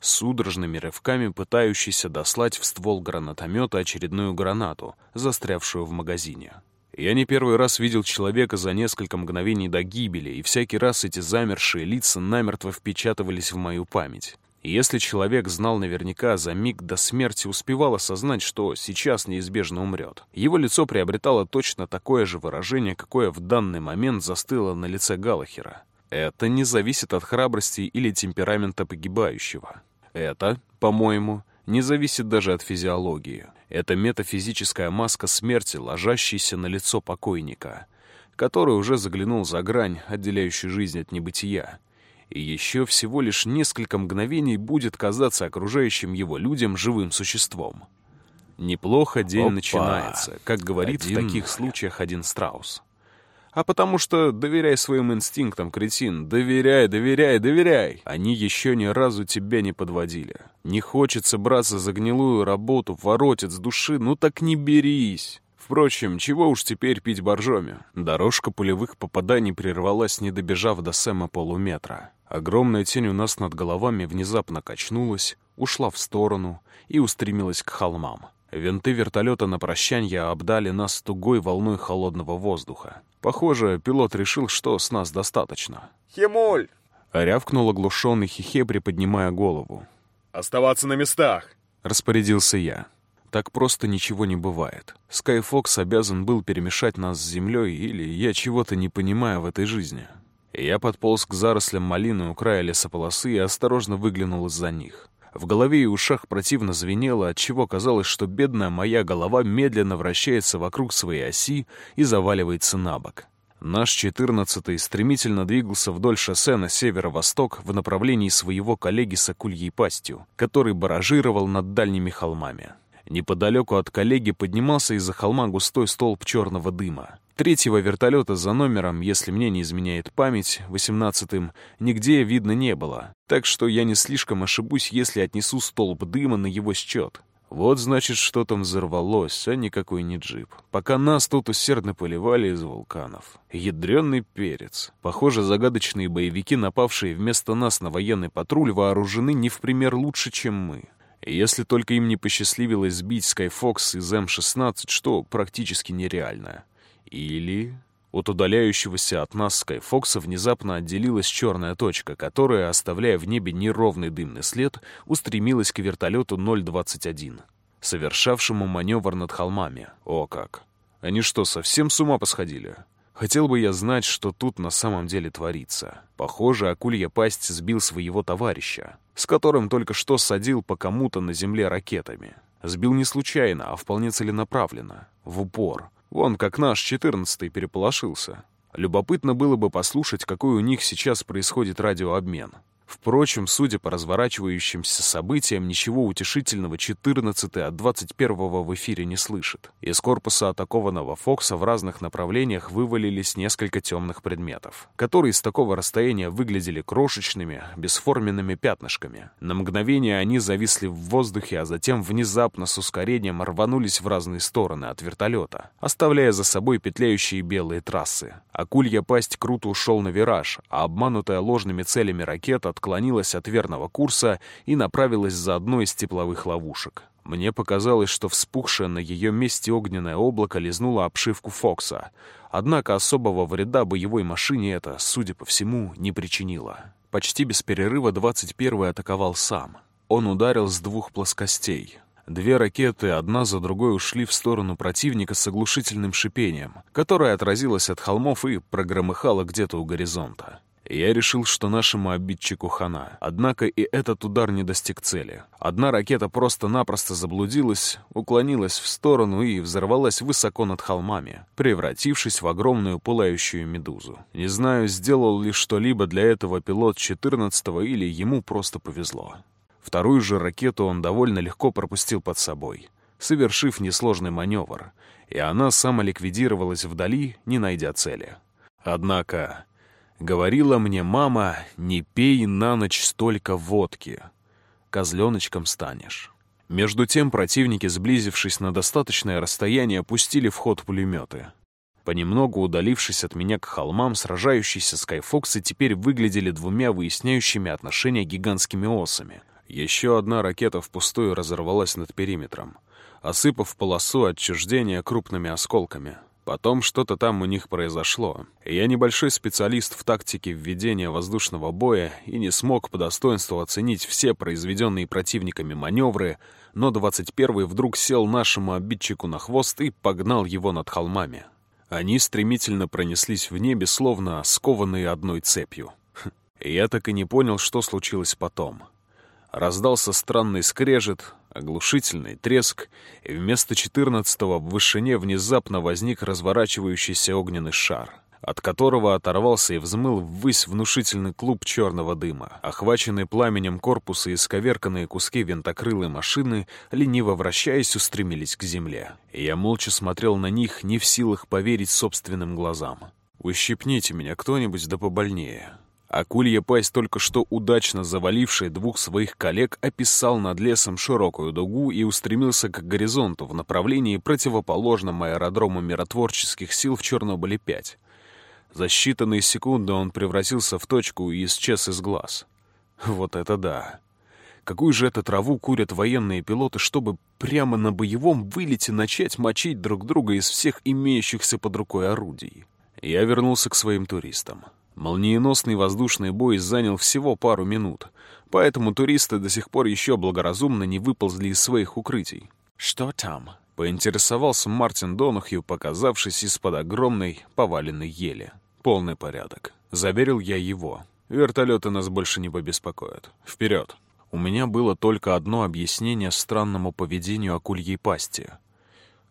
судорожными рывками пытающийся дослать в ствол гранатомета очередную гранату, застрявшую в магазине. Я не первый раз видел человека за несколько мгновений до гибели, и всякий раз эти замершие лица намертво впечатывались в мою память. И если человек знал наверняка, за миг до смерти успевал осознать, что сейчас неизбежно умрет, его лицо приобретало точно такое же выражение, какое в данный момент застыло на лице Галахера. Это не зависит от храбрости или темперамента погибающего. Это, по-моему, не зависит даже от физиологии. Это метафизическая маска смерти, ложащаяся на лицо покойника, который уже заглянул за грань, отделяющую жизнь от небытия, и еще всего лишь несколько мгновений будет казаться окружающим его людям живым существом. Неплохо день Опа. начинается, как говорит один... в таких случаях один страус. А потому что доверяй своим инстинктам, кретин. Доверяй, доверяй, доверяй. Они еще ни разу тебя не подводили. Не хочется браться за гнилую работу, воротить с души, ну так не берись. Впрочем, чего уж теперь пить боржоми? Дорожка пулевых попаданий прервалась, не добежав до Сэма полуметра. Огромная тень у нас над головами внезапно качнулась, ушла в сторону и устремилась к холмам. Винты вертолета на прощанье обдали нас тугой волной холодного воздуха. Похоже, пилот решил, что с нас достаточно. «Химуль!» — рявкнул оглушенный Хихе, приподнимая голову. «Оставаться на местах!» — распорядился я. Так просто ничего не бывает. Скайфокс обязан был перемешать нас с землей, или я чего-то не понимаю в этой жизни. Я подполз к зарослям малины у края лесополосы и осторожно выглянул из-за них. В голове и ушах противно звенело, отчего казалось, что бедная моя голова медленно вращается вокруг своей оси и заваливается на бок. Наш четырнадцатый стремительно двигался вдоль шоссе на северо-восток в направлении своего коллеги с акульей пастью, который баражировал над дальними холмами. Неподалеку от коллеги поднимался из-за холма густой столб черного дыма. Третьего вертолета за номером, если мне не изменяет память, восемнадцатым, нигде видно не было, так что я не слишком ошибусь, если отнесу столб дыма на его счет. Вот значит, что там взорвалось, а никакой не джип. Пока нас тут усердно поливали из вулканов. Ядренный перец. Похоже, загадочные боевики, напавшие вместо нас на военный патруль, вооружены не в пример лучше, чем мы. Если только им не посчастливилось сбить Skyfox из М-16, что практически нереально. Или от удаляющегося от нас Скайфокса внезапно отделилась черная точка, которая, оставляя в небе неровный дымный след, устремилась к вертолету 021, совершавшему маневр над холмами. О как! Они что, совсем с ума посходили? Хотел бы я знать, что тут на самом деле творится. Похоже, акулья пасть сбил своего товарища, с которым только что садил по кому-то на земле ракетами. Сбил не случайно, а вполне целенаправленно, в упор — Вон как наш четырнадцатый переполошился. Любопытно было бы послушать, какой у них сейчас происходит радиообмен. Впрочем, судя по разворачивающимся событиям, ничего утешительного 14 от 21 в эфире не слышит. Из корпуса атакованного Фокса в разных направлениях вывалились несколько темных предметов, которые с такого расстояния выглядели крошечными, бесформенными пятнышками. На мгновение они зависли в воздухе, а затем внезапно с ускорением рванулись в разные стороны от вертолета, оставляя за собой петляющие белые трассы. Акулья пасть круто ушел на вираж, а обманутая ложными целями ракета отклонилась от верного курса и направилась за одной из тепловых ловушек. Мне показалось, что вспухшее на ее месте огненное облако лизнуло обшивку Фокса. Однако особого вреда боевой машине это, судя по всему, не причинило. Почти без перерыва 21-й атаковал сам. Он ударил с двух плоскостей. Две ракеты одна за другой ушли в сторону противника с оглушительным шипением, которое отразилось от холмов и прогромыхало где-то у горизонта. Я решил, что нашему обидчику хана. Однако и этот удар не достиг цели. Одна ракета просто-напросто заблудилась, уклонилась в сторону и взорвалась высоко над холмами, превратившись в огромную пылающую медузу. Не знаю, сделал ли что-либо для этого пилот 14-го или ему просто повезло. Вторую же ракету он довольно легко пропустил под собой, совершив несложный маневр, и она самоликвидировалась вдали, не найдя цели. Однако Говорила мне мама, не пей на ночь столько водки. Козленочком станешь. Между тем противники, сблизившись на достаточное расстояние, пустили в ход пулеметы. Понемногу удалившись от меня к холмам, сражающиеся скайфоксы теперь выглядели двумя выясняющими отношения гигантскими осами. Еще одна ракета впустую разорвалась над периметром, осыпав полосу отчуждения крупными осколками. Потом что-то там у них произошло. Я небольшой специалист в тактике введения воздушного боя и не смог по достоинству оценить все произведенные противниками маневры, но 21-й вдруг сел нашему обидчику на хвост и погнал его над холмами. Они стремительно пронеслись в небе, словно скованные одной цепью. Я так и не понял, что случилось потом. Раздался странный скрежет, оглушительный треск, и вместо четырнадцатого в вышине внезапно возник разворачивающийся огненный шар, от которого оторвался и взмыл ввысь внушительный клуб черного дыма. Охваченные пламенем корпуса и сковерканные куски винтокрылой машины, лениво вращаясь, устремились к земле. Я молча смотрел на них, не в силах поверить собственным глазам. «Ущипните меня кто-нибудь да побольнее», Акулья пасть, только что удачно заваливший двух своих коллег, описал над лесом широкую дугу и устремился к горизонту в направлении противоположном аэродрому миротворческих сил в Чернобыле-5. За считанные секунды он превратился в точку и исчез из глаз. Вот это да! Какую же это траву курят военные пилоты, чтобы прямо на боевом вылете начать мочить друг друга из всех имеющихся под рукой орудий? Я вернулся к своим туристам. Молниеносный воздушный бой занял всего пару минут, поэтому туристы до сих пор еще благоразумно не выползли из своих укрытий. «Что там?» — поинтересовался Мартин Донахью, показавшись из-под огромной поваленной ели. «Полный порядок», — заверил я его. «Вертолеты нас больше не побеспокоят. Вперед!» У меня было только одно объяснение странному поведению акульей пасти.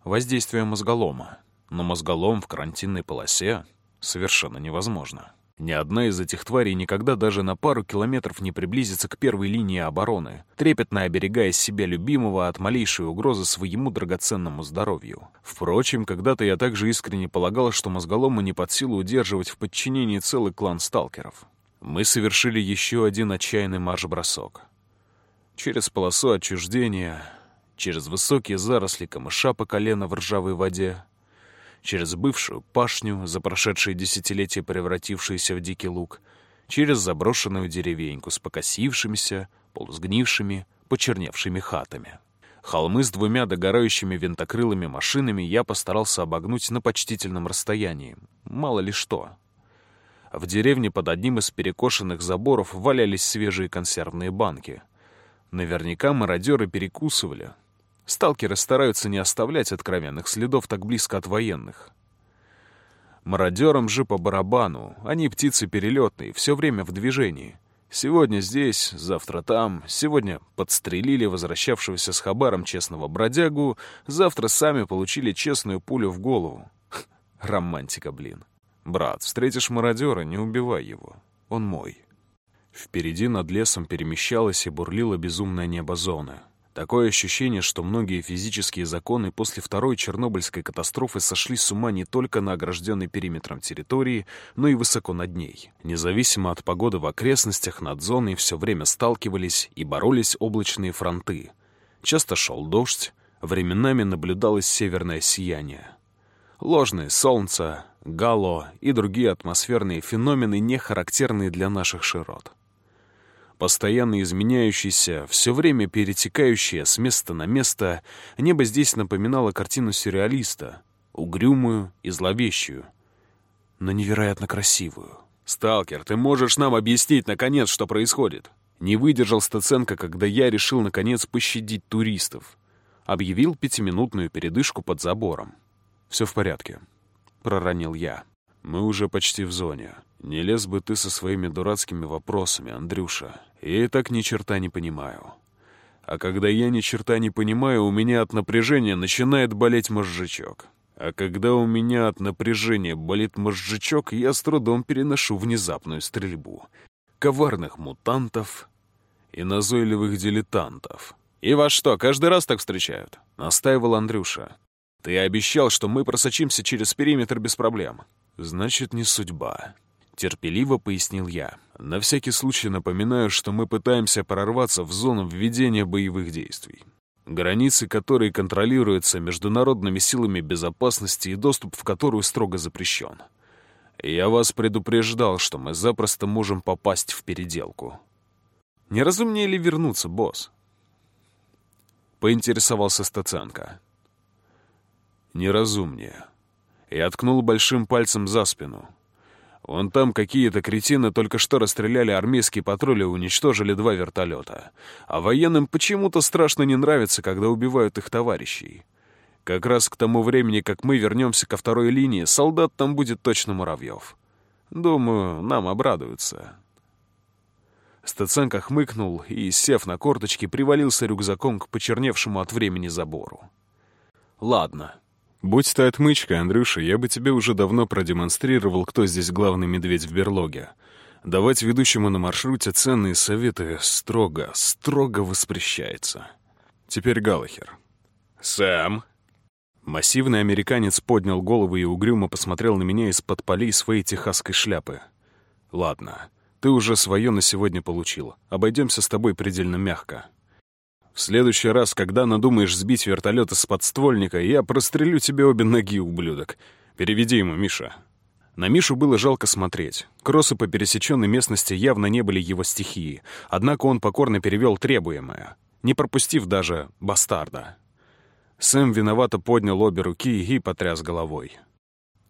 Воздействие мозголома. Но мозголом в карантинной полосе совершенно невозможно. Ни одна из этих тварей никогда даже на пару километров не приблизится к первой линии обороны, трепетно оберегая себя любимого от малейшей угрозы своему драгоценному здоровью. Впрочем, когда-то я также искренне полагал, что мозголому не под силу удерживать в подчинении целый клан сталкеров. Мы совершили еще один отчаянный марш-бросок. Через полосу отчуждения, через высокие заросли камыша по колено в ржавой воде, через бывшую пашню, за прошедшие десятилетия превратившуюся в дикий луг, через заброшенную деревеньку с покосившимися, полусгнившими, почерневшими хатами. Холмы с двумя догорающими винтокрылыми машинами я постарался обогнуть на почтительном расстоянии. Мало ли что. В деревне под одним из перекошенных заборов валялись свежие консервные банки. Наверняка мародеры перекусывали, Сталкеры стараются не оставлять откровенных следов так близко от военных. Мародерам же по барабану. Они птицы перелетные, все время в движении. Сегодня здесь, завтра там. Сегодня подстрелили возвращавшегося с хабаром честного бродягу, завтра сами получили честную пулю в голову. Романтика, блин. Брат, встретишь мародера, не убивай его. Он мой. Впереди над лесом перемещалась и бурлила безумное небо зоны. Такое ощущение, что многие физические законы после второй Чернобыльской катастрофы сошли с ума не только на огражденной периметром территории, но и высоко над ней. Независимо от погоды в окрестностях, над зоной все время сталкивались и боролись облачные фронты. Часто шел дождь, временами наблюдалось северное сияние. Ложное солнце, гало и другие атмосферные феномены, не характерные для наших широт постоянно изменяющийся, все время перетекающее с места на место, небо здесь напоминало картину сюрреалиста, угрюмую и зловещую, но невероятно красивую. «Сталкер, ты можешь нам объяснить, наконец, что происходит?» Не выдержал Стаценко, когда я решил, наконец, пощадить туристов. Объявил пятиминутную передышку под забором. «Все в порядке», — проронил я. «Мы уже почти в зоне. Не лез бы ты со своими дурацкими вопросами, Андрюша. Я и так ни черта не понимаю. А когда я ни черта не понимаю, у меня от напряжения начинает болеть мозжечок. А когда у меня от напряжения болит мозжечок, я с трудом переношу внезапную стрельбу. Коварных мутантов и назойливых дилетантов. «И вас что, каждый раз так встречают?» — настаивал Андрюша. «Ты обещал, что мы просочимся через периметр без проблем». «Значит, не судьба», терпеливо пояснил я. На всякий случай напоминаю, что мы пытаемся прорваться в зону введения боевых действий, границы которой контролируются международными силами безопасности и доступ в которую строго запрещен. Я вас предупреждал, что мы запросто можем попасть в переделку. Не разумнее ли вернуться, босс? Поинтересовался Стаценко. Неразумнее. Я ткнул большим пальцем за спину. Вон там какие-то кретины только что расстреляли армейский патруль и уничтожили два вертолета. А военным почему-то страшно не нравится, когда убивают их товарищей. Как раз к тому времени, как мы вернемся ко второй линии, солдат там будет точно Муравьев. Думаю, нам обрадуются. Стаценко хмыкнул и, сев на корточки, привалился рюкзаком к почерневшему от времени забору. «Ладно. Будь ты отмычкой, Андрюша, я бы тебе уже давно продемонстрировал, кто здесь главный медведь в берлоге. Давать ведущему на маршруте ценные советы строго, строго воспрещается. Теперь Галахер. «Сэм!» Массивный американец поднял голову и угрюмо посмотрел на меня из-под полей своей техасской шляпы. «Ладно, ты уже свое на сегодня получил. Обойдемся с тобой предельно мягко. В следующий раз, когда надумаешь сбить вертолет из подствольника, я прострелю тебе обе ноги, ублюдок. Переведи ему, Миша». На Мишу было жалко смотреть. Кроссы по пересеченной местности явно не были его стихией, однако он покорно перевел требуемое, не пропустив даже бастарда. Сэм виновато поднял обе руки и потряс головой.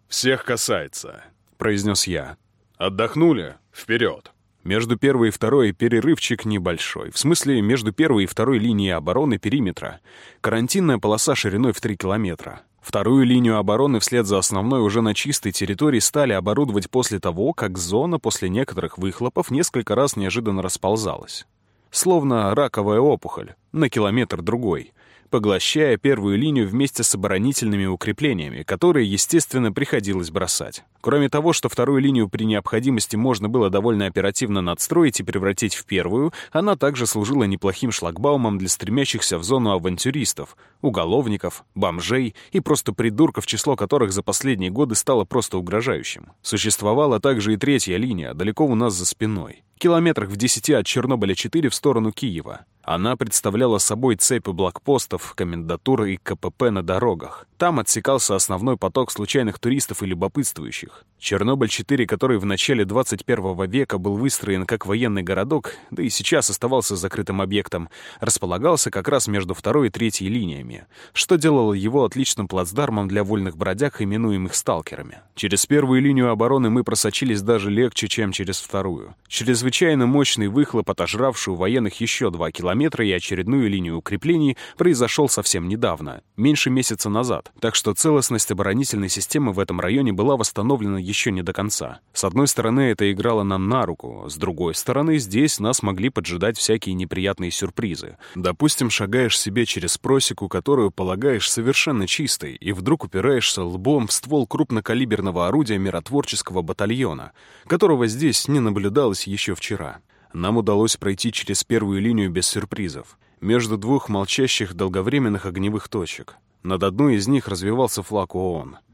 «Всех касается», — произнес я. «Отдохнули? Вперед!» Между первой и второй перерывчик небольшой. В смысле, между первой и второй линией обороны периметра. Карантинная полоса шириной в 3 километра. Вторую линию обороны вслед за основной уже на чистой территории стали оборудовать после того, как зона после некоторых выхлопов несколько раз неожиданно расползалась. Словно раковая опухоль, на километр другой — поглощая первую линию вместе с оборонительными укреплениями, которые, естественно, приходилось бросать. Кроме того, что вторую линию при необходимости можно было довольно оперативно надстроить и превратить в первую, она также служила неплохим шлагбаумом для стремящихся в зону авантюристов, уголовников, бомжей и просто придурков, число которых за последние годы стало просто угрожающим. Существовала также и третья линия, далеко у нас за спиной километрах в десяти от Чернобыля-4 в сторону Киева. Она представляла собой цепь блокпостов, комендатуры и КПП на дорогах. Там отсекался основной поток случайных туристов и любопытствующих. Чернобыль-4, который в начале 21 века был выстроен как военный городок, да и сейчас оставался закрытым объектом, располагался как раз между второй и третьей линиями, что делало его отличным плацдармом для вольных бродяг, именуемых сталкерами. Через первую линию обороны мы просочились даже легче, чем через вторую. Чрезвычайно мощный выхлоп, отожравший у военных еще два километра и очередную линию укреплений, произошел совсем недавно, меньше месяца назад, так что целостность оборонительной системы в этом районе была восстановлена еще не до конца. С одной стороны, это играло нам на руку, с другой стороны, здесь нас могли поджидать всякие неприятные сюрпризы. Допустим, шагаешь себе через просеку, которую полагаешь совершенно чистой, и вдруг упираешься лбом в ствол крупнокалиберного орудия миротворческого батальона, которого здесь не наблюдалось еще вчера. Нам удалось пройти через первую линию без сюрпризов, между двух молчащих долговременных огневых точек. Над одной из них развивался флаг ООН —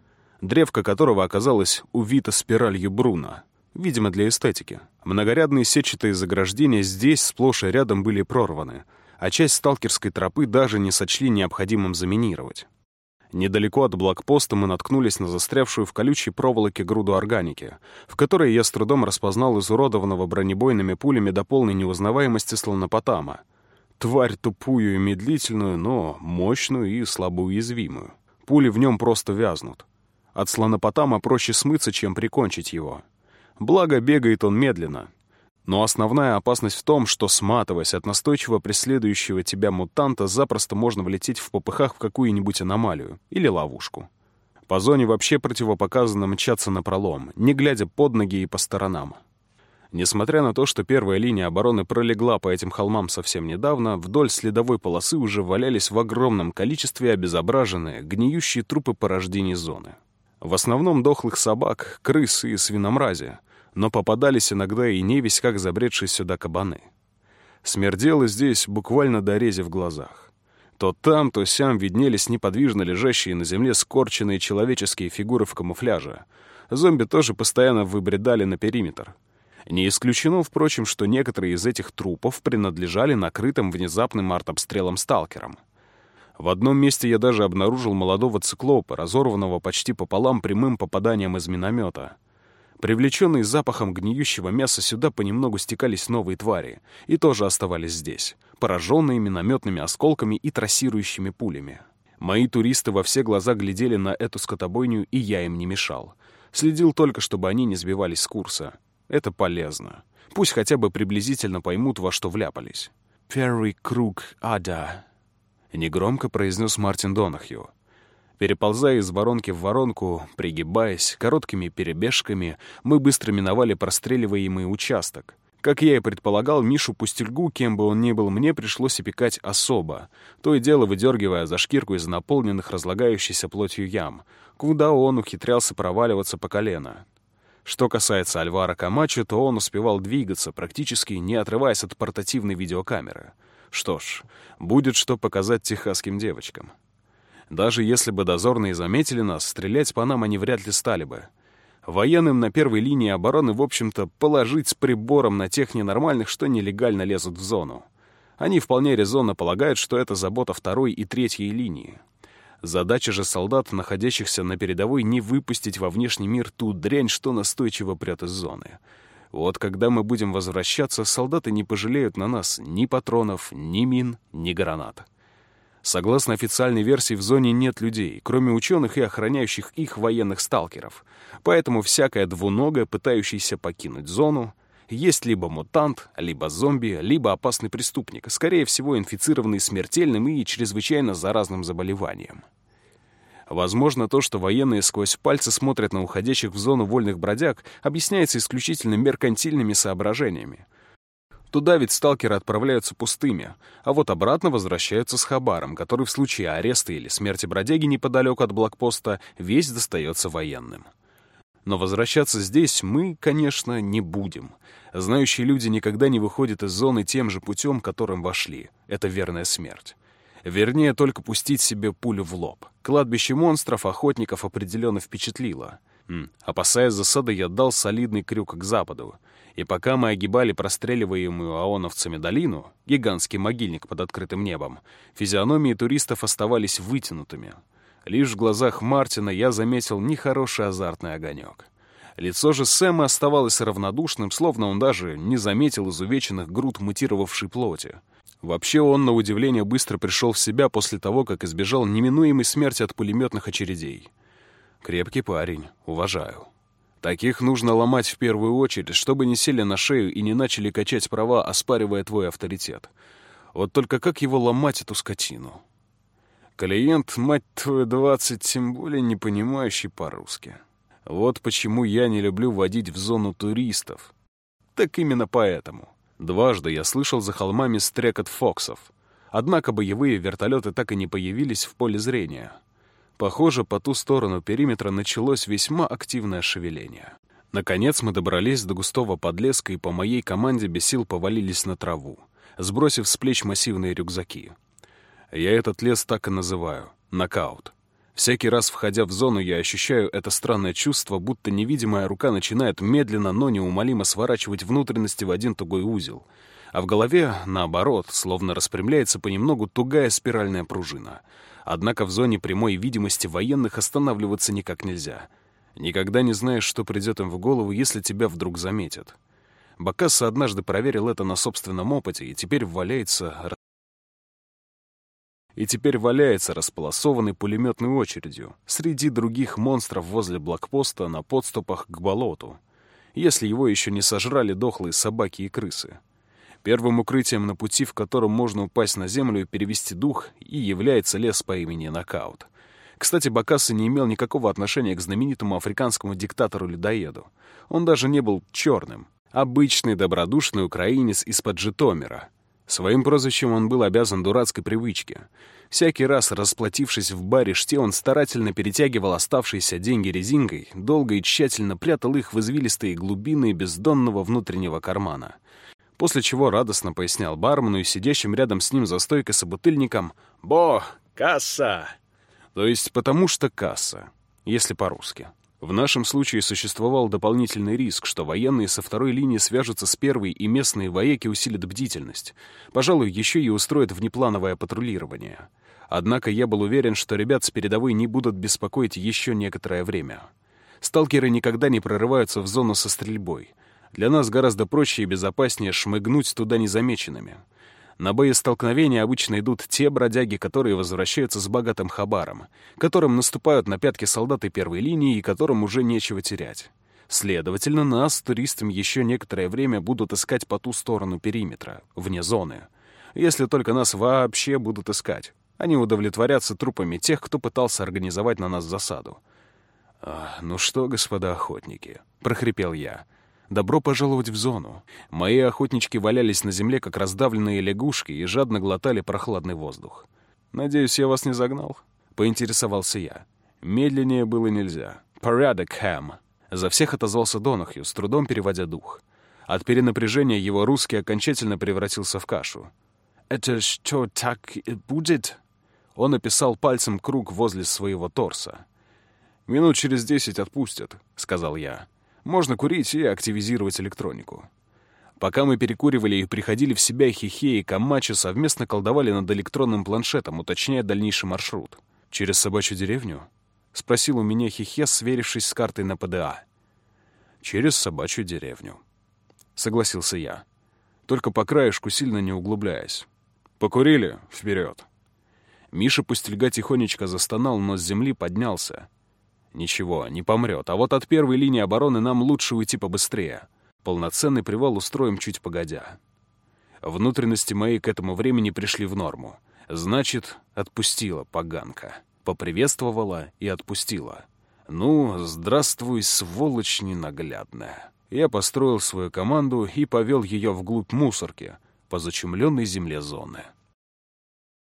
древко которого оказалось увито спиралью Бруна, видимо, для эстетики. Многорядные сетчатые заграждения здесь сплошь и рядом были прорваны, а часть сталкерской тропы даже не сочли необходимым заминировать. Недалеко от блокпоста мы наткнулись на застрявшую в колючей проволоке груду органики, в которой я с трудом распознал изуродованного бронебойными пулями до полной неузнаваемости слонопотама. Тварь тупую и медлительную, но мощную и слабоуязвимую. Пули в нем просто вязнут. От слонопотама проще смыться, чем прикончить его. Благо, бегает он медленно. Но основная опасность в том, что, сматываясь от настойчиво преследующего тебя мутанта, запросто можно влететь в попыхах в какую-нибудь аномалию или ловушку. По зоне вообще противопоказано мчаться напролом, не глядя под ноги и по сторонам. Несмотря на то, что первая линия обороны пролегла по этим холмам совсем недавно, вдоль следовой полосы уже валялись в огромном количестве обезображенные, гниющие трупы порождений зоны. В основном дохлых собак, крыс и свиномрази, но попадались иногда и не весь как забредшие сюда кабаны. Смердело здесь буквально до рези в глазах. То там, то сям виднелись неподвижно лежащие на земле скорченные человеческие фигуры в камуфляже. Зомби тоже постоянно выбредали на периметр. Не исключено, впрочем, что некоторые из этих трупов принадлежали накрытым внезапным артобстрелом сталкерам — в одном месте я даже обнаружил молодого циклопа, разорванного почти пополам прямым попаданием из миномета. Привлеченные запахом гниющего мяса сюда понемногу стекались новые твари и тоже оставались здесь, пораженные минометными осколками и трассирующими пулями. Мои туристы во все глаза глядели на эту скотобойню, и я им не мешал. Следил только, чтобы они не сбивались с курса. Это полезно. Пусть хотя бы приблизительно поймут, во что вляпались. «Первый круг ада», — негромко произнес Мартин Донахью. Переползая из воронки в воронку, пригибаясь, короткими перебежками, мы быстро миновали простреливаемый участок. Как я и предполагал, Мишу Пустельгу, кем бы он ни был, мне пришлось опекать особо, то и дело выдергивая за шкирку из наполненных разлагающейся плотью ям, куда он ухитрялся проваливаться по колено. Что касается Альвара Камачо, то он успевал двигаться, практически не отрываясь от портативной видеокамеры. Что ж, будет что показать техасским девочкам. Даже если бы дозорные заметили нас, стрелять по нам они вряд ли стали бы. Военным на первой линии обороны, в общем-то, положить с прибором на тех ненормальных, что нелегально лезут в зону. Они вполне резонно полагают, что это забота второй и третьей линии. Задача же солдат, находящихся на передовой, не выпустить во внешний мир ту дрянь, что настойчиво прет из зоны. Вот когда мы будем возвращаться, солдаты не пожалеют на нас ни патронов, ни мин, ни гранат. Согласно официальной версии, в зоне нет людей, кроме ученых и охраняющих их военных сталкеров. Поэтому всякая двуногая, пытающаяся покинуть зону, есть либо мутант, либо зомби, либо опасный преступник, скорее всего, инфицированный смертельным и чрезвычайно заразным заболеванием. Возможно, то, что военные сквозь пальцы смотрят на уходящих в зону вольных бродяг, объясняется исключительно меркантильными соображениями. Туда ведь сталкеры отправляются пустыми, а вот обратно возвращаются с хабаром, который в случае ареста или смерти бродяги неподалеку от блокпоста весь достается военным. Но возвращаться здесь мы, конечно, не будем. Знающие люди никогда не выходят из зоны тем же путем, которым вошли. Это верная смерть. Вернее, только пустить себе пулю в лоб. Кладбище монстров охотников определенно впечатлило. М, опасаясь засады, я дал солидный крюк к западу. И пока мы огибали простреливаемую аоновцами долину, гигантский могильник под открытым небом, физиономии туристов оставались вытянутыми. Лишь в глазах Мартина я заметил нехороший азартный огонек. Лицо же Сэма оставалось равнодушным, словно он даже не заметил изувеченных груд мутировавшей плоти. Вообще он, на удивление, быстро пришел в себя после того, как избежал неминуемой смерти от пулеметных очередей. Крепкий парень, уважаю. Таких нужно ломать в первую очередь, чтобы не сели на шею и не начали качать права, оспаривая твой авторитет. Вот только как его ломать, эту скотину? Клиент, мать твою, двадцать, тем более не понимающий по-русски. Вот почему я не люблю водить в зону туристов. Так именно поэтому. Дважды я слышал за холмами стрекот фоксов. Однако боевые вертолеты так и не появились в поле зрения. Похоже, по ту сторону периметра началось весьма активное шевеление. Наконец мы добрались до густого подлеска и по моей команде без сил повалились на траву, сбросив с плеч массивные рюкзаки. Я этот лес так и называю — нокаут. Всякий раз, входя в зону, я ощущаю это странное чувство, будто невидимая рука начинает медленно, но неумолимо сворачивать внутренности в один тугой узел. А в голове, наоборот, словно распрямляется понемногу тугая спиральная пружина — Однако в зоне прямой видимости военных останавливаться никак нельзя. Никогда не знаешь, что придет им в голову, если тебя вдруг заметят. Бакасса однажды проверил это на собственном опыте, и теперь валяется... И теперь валяется располосованный пулеметной очередью среди других монстров возле блокпоста на подступах к болоту, если его еще не сожрали дохлые собаки и крысы. Первым укрытием на пути, в котором можно упасть на землю и перевести дух, и является лес по имени Нокаут. Кстати, Бакасса не имел никакого отношения к знаменитому африканскому диктатору-людоеду. Он даже не был черным. Обычный добродушный украинец из-под Житомира. Своим прозвищем он был обязан дурацкой привычке. Всякий раз, расплатившись в баре ште, он старательно перетягивал оставшиеся деньги резинкой, долго и тщательно прятал их в извилистые глубины бездонного внутреннего кармана после чего радостно пояснял бармену и сидящим рядом с ним за стойкой собутыльником «Бо, касса!» То есть потому что касса, если по-русски. В нашем случае существовал дополнительный риск, что военные со второй линии свяжутся с первой, и местные вояки усилят бдительность. Пожалуй, еще и устроят внеплановое патрулирование. Однако я был уверен, что ребят с передовой не будут беспокоить еще некоторое время. Сталкеры никогда не прорываются в зону со стрельбой. Для нас гораздо проще и безопаснее шмыгнуть туда незамеченными. На боестолкновения обычно идут те бродяги, которые возвращаются с богатым хабаром, которым наступают на пятки солдаты первой линии и которым уже нечего терять. Следовательно, нас, туристам, еще некоторое время будут искать по ту сторону периметра, вне зоны. Если только нас вообще будут искать. Они удовлетворятся трупами тех, кто пытался организовать на нас засаду. «А, «Ну что, господа охотники», — прохрипел я, — «добро пожаловать в зону». Мои охотнички валялись на земле, как раздавленные лягушки, и жадно глотали прохладный воздух. «Надеюсь, я вас не загнал?» — поинтересовался я. Медленнее было нельзя. «Порядок, Хэм!» За всех отозвался Донахью, с трудом переводя дух. От перенапряжения его русский окончательно превратился в кашу. «Это что, так будет?» Он описал пальцем круг возле своего торса. «Минут через десять отпустят», — сказал я. «Можно курить и активизировать электронику». Пока мы перекуривали и приходили в себя, Хихе и Камачи совместно колдовали над электронным планшетом, уточняя дальнейший маршрут. «Через собачью деревню?» — спросил у меня Хихе, сверившись с картой на ПДА. «Через собачью деревню», — согласился я. Только по краешку, сильно не углубляясь. «Покурили? Вперед!» Миша Пустельга тихонечко застонал, но с земли поднялся. Ничего, не помрет. А вот от первой линии обороны нам лучше уйти побыстрее. Полноценный привал устроим чуть погодя. Внутренности мои к этому времени пришли в норму. Значит, отпустила поганка. Поприветствовала и отпустила. Ну, здравствуй, сволочь ненаглядная. Я построил свою команду и повел ее вглубь мусорки, по зачумленной земле зоны.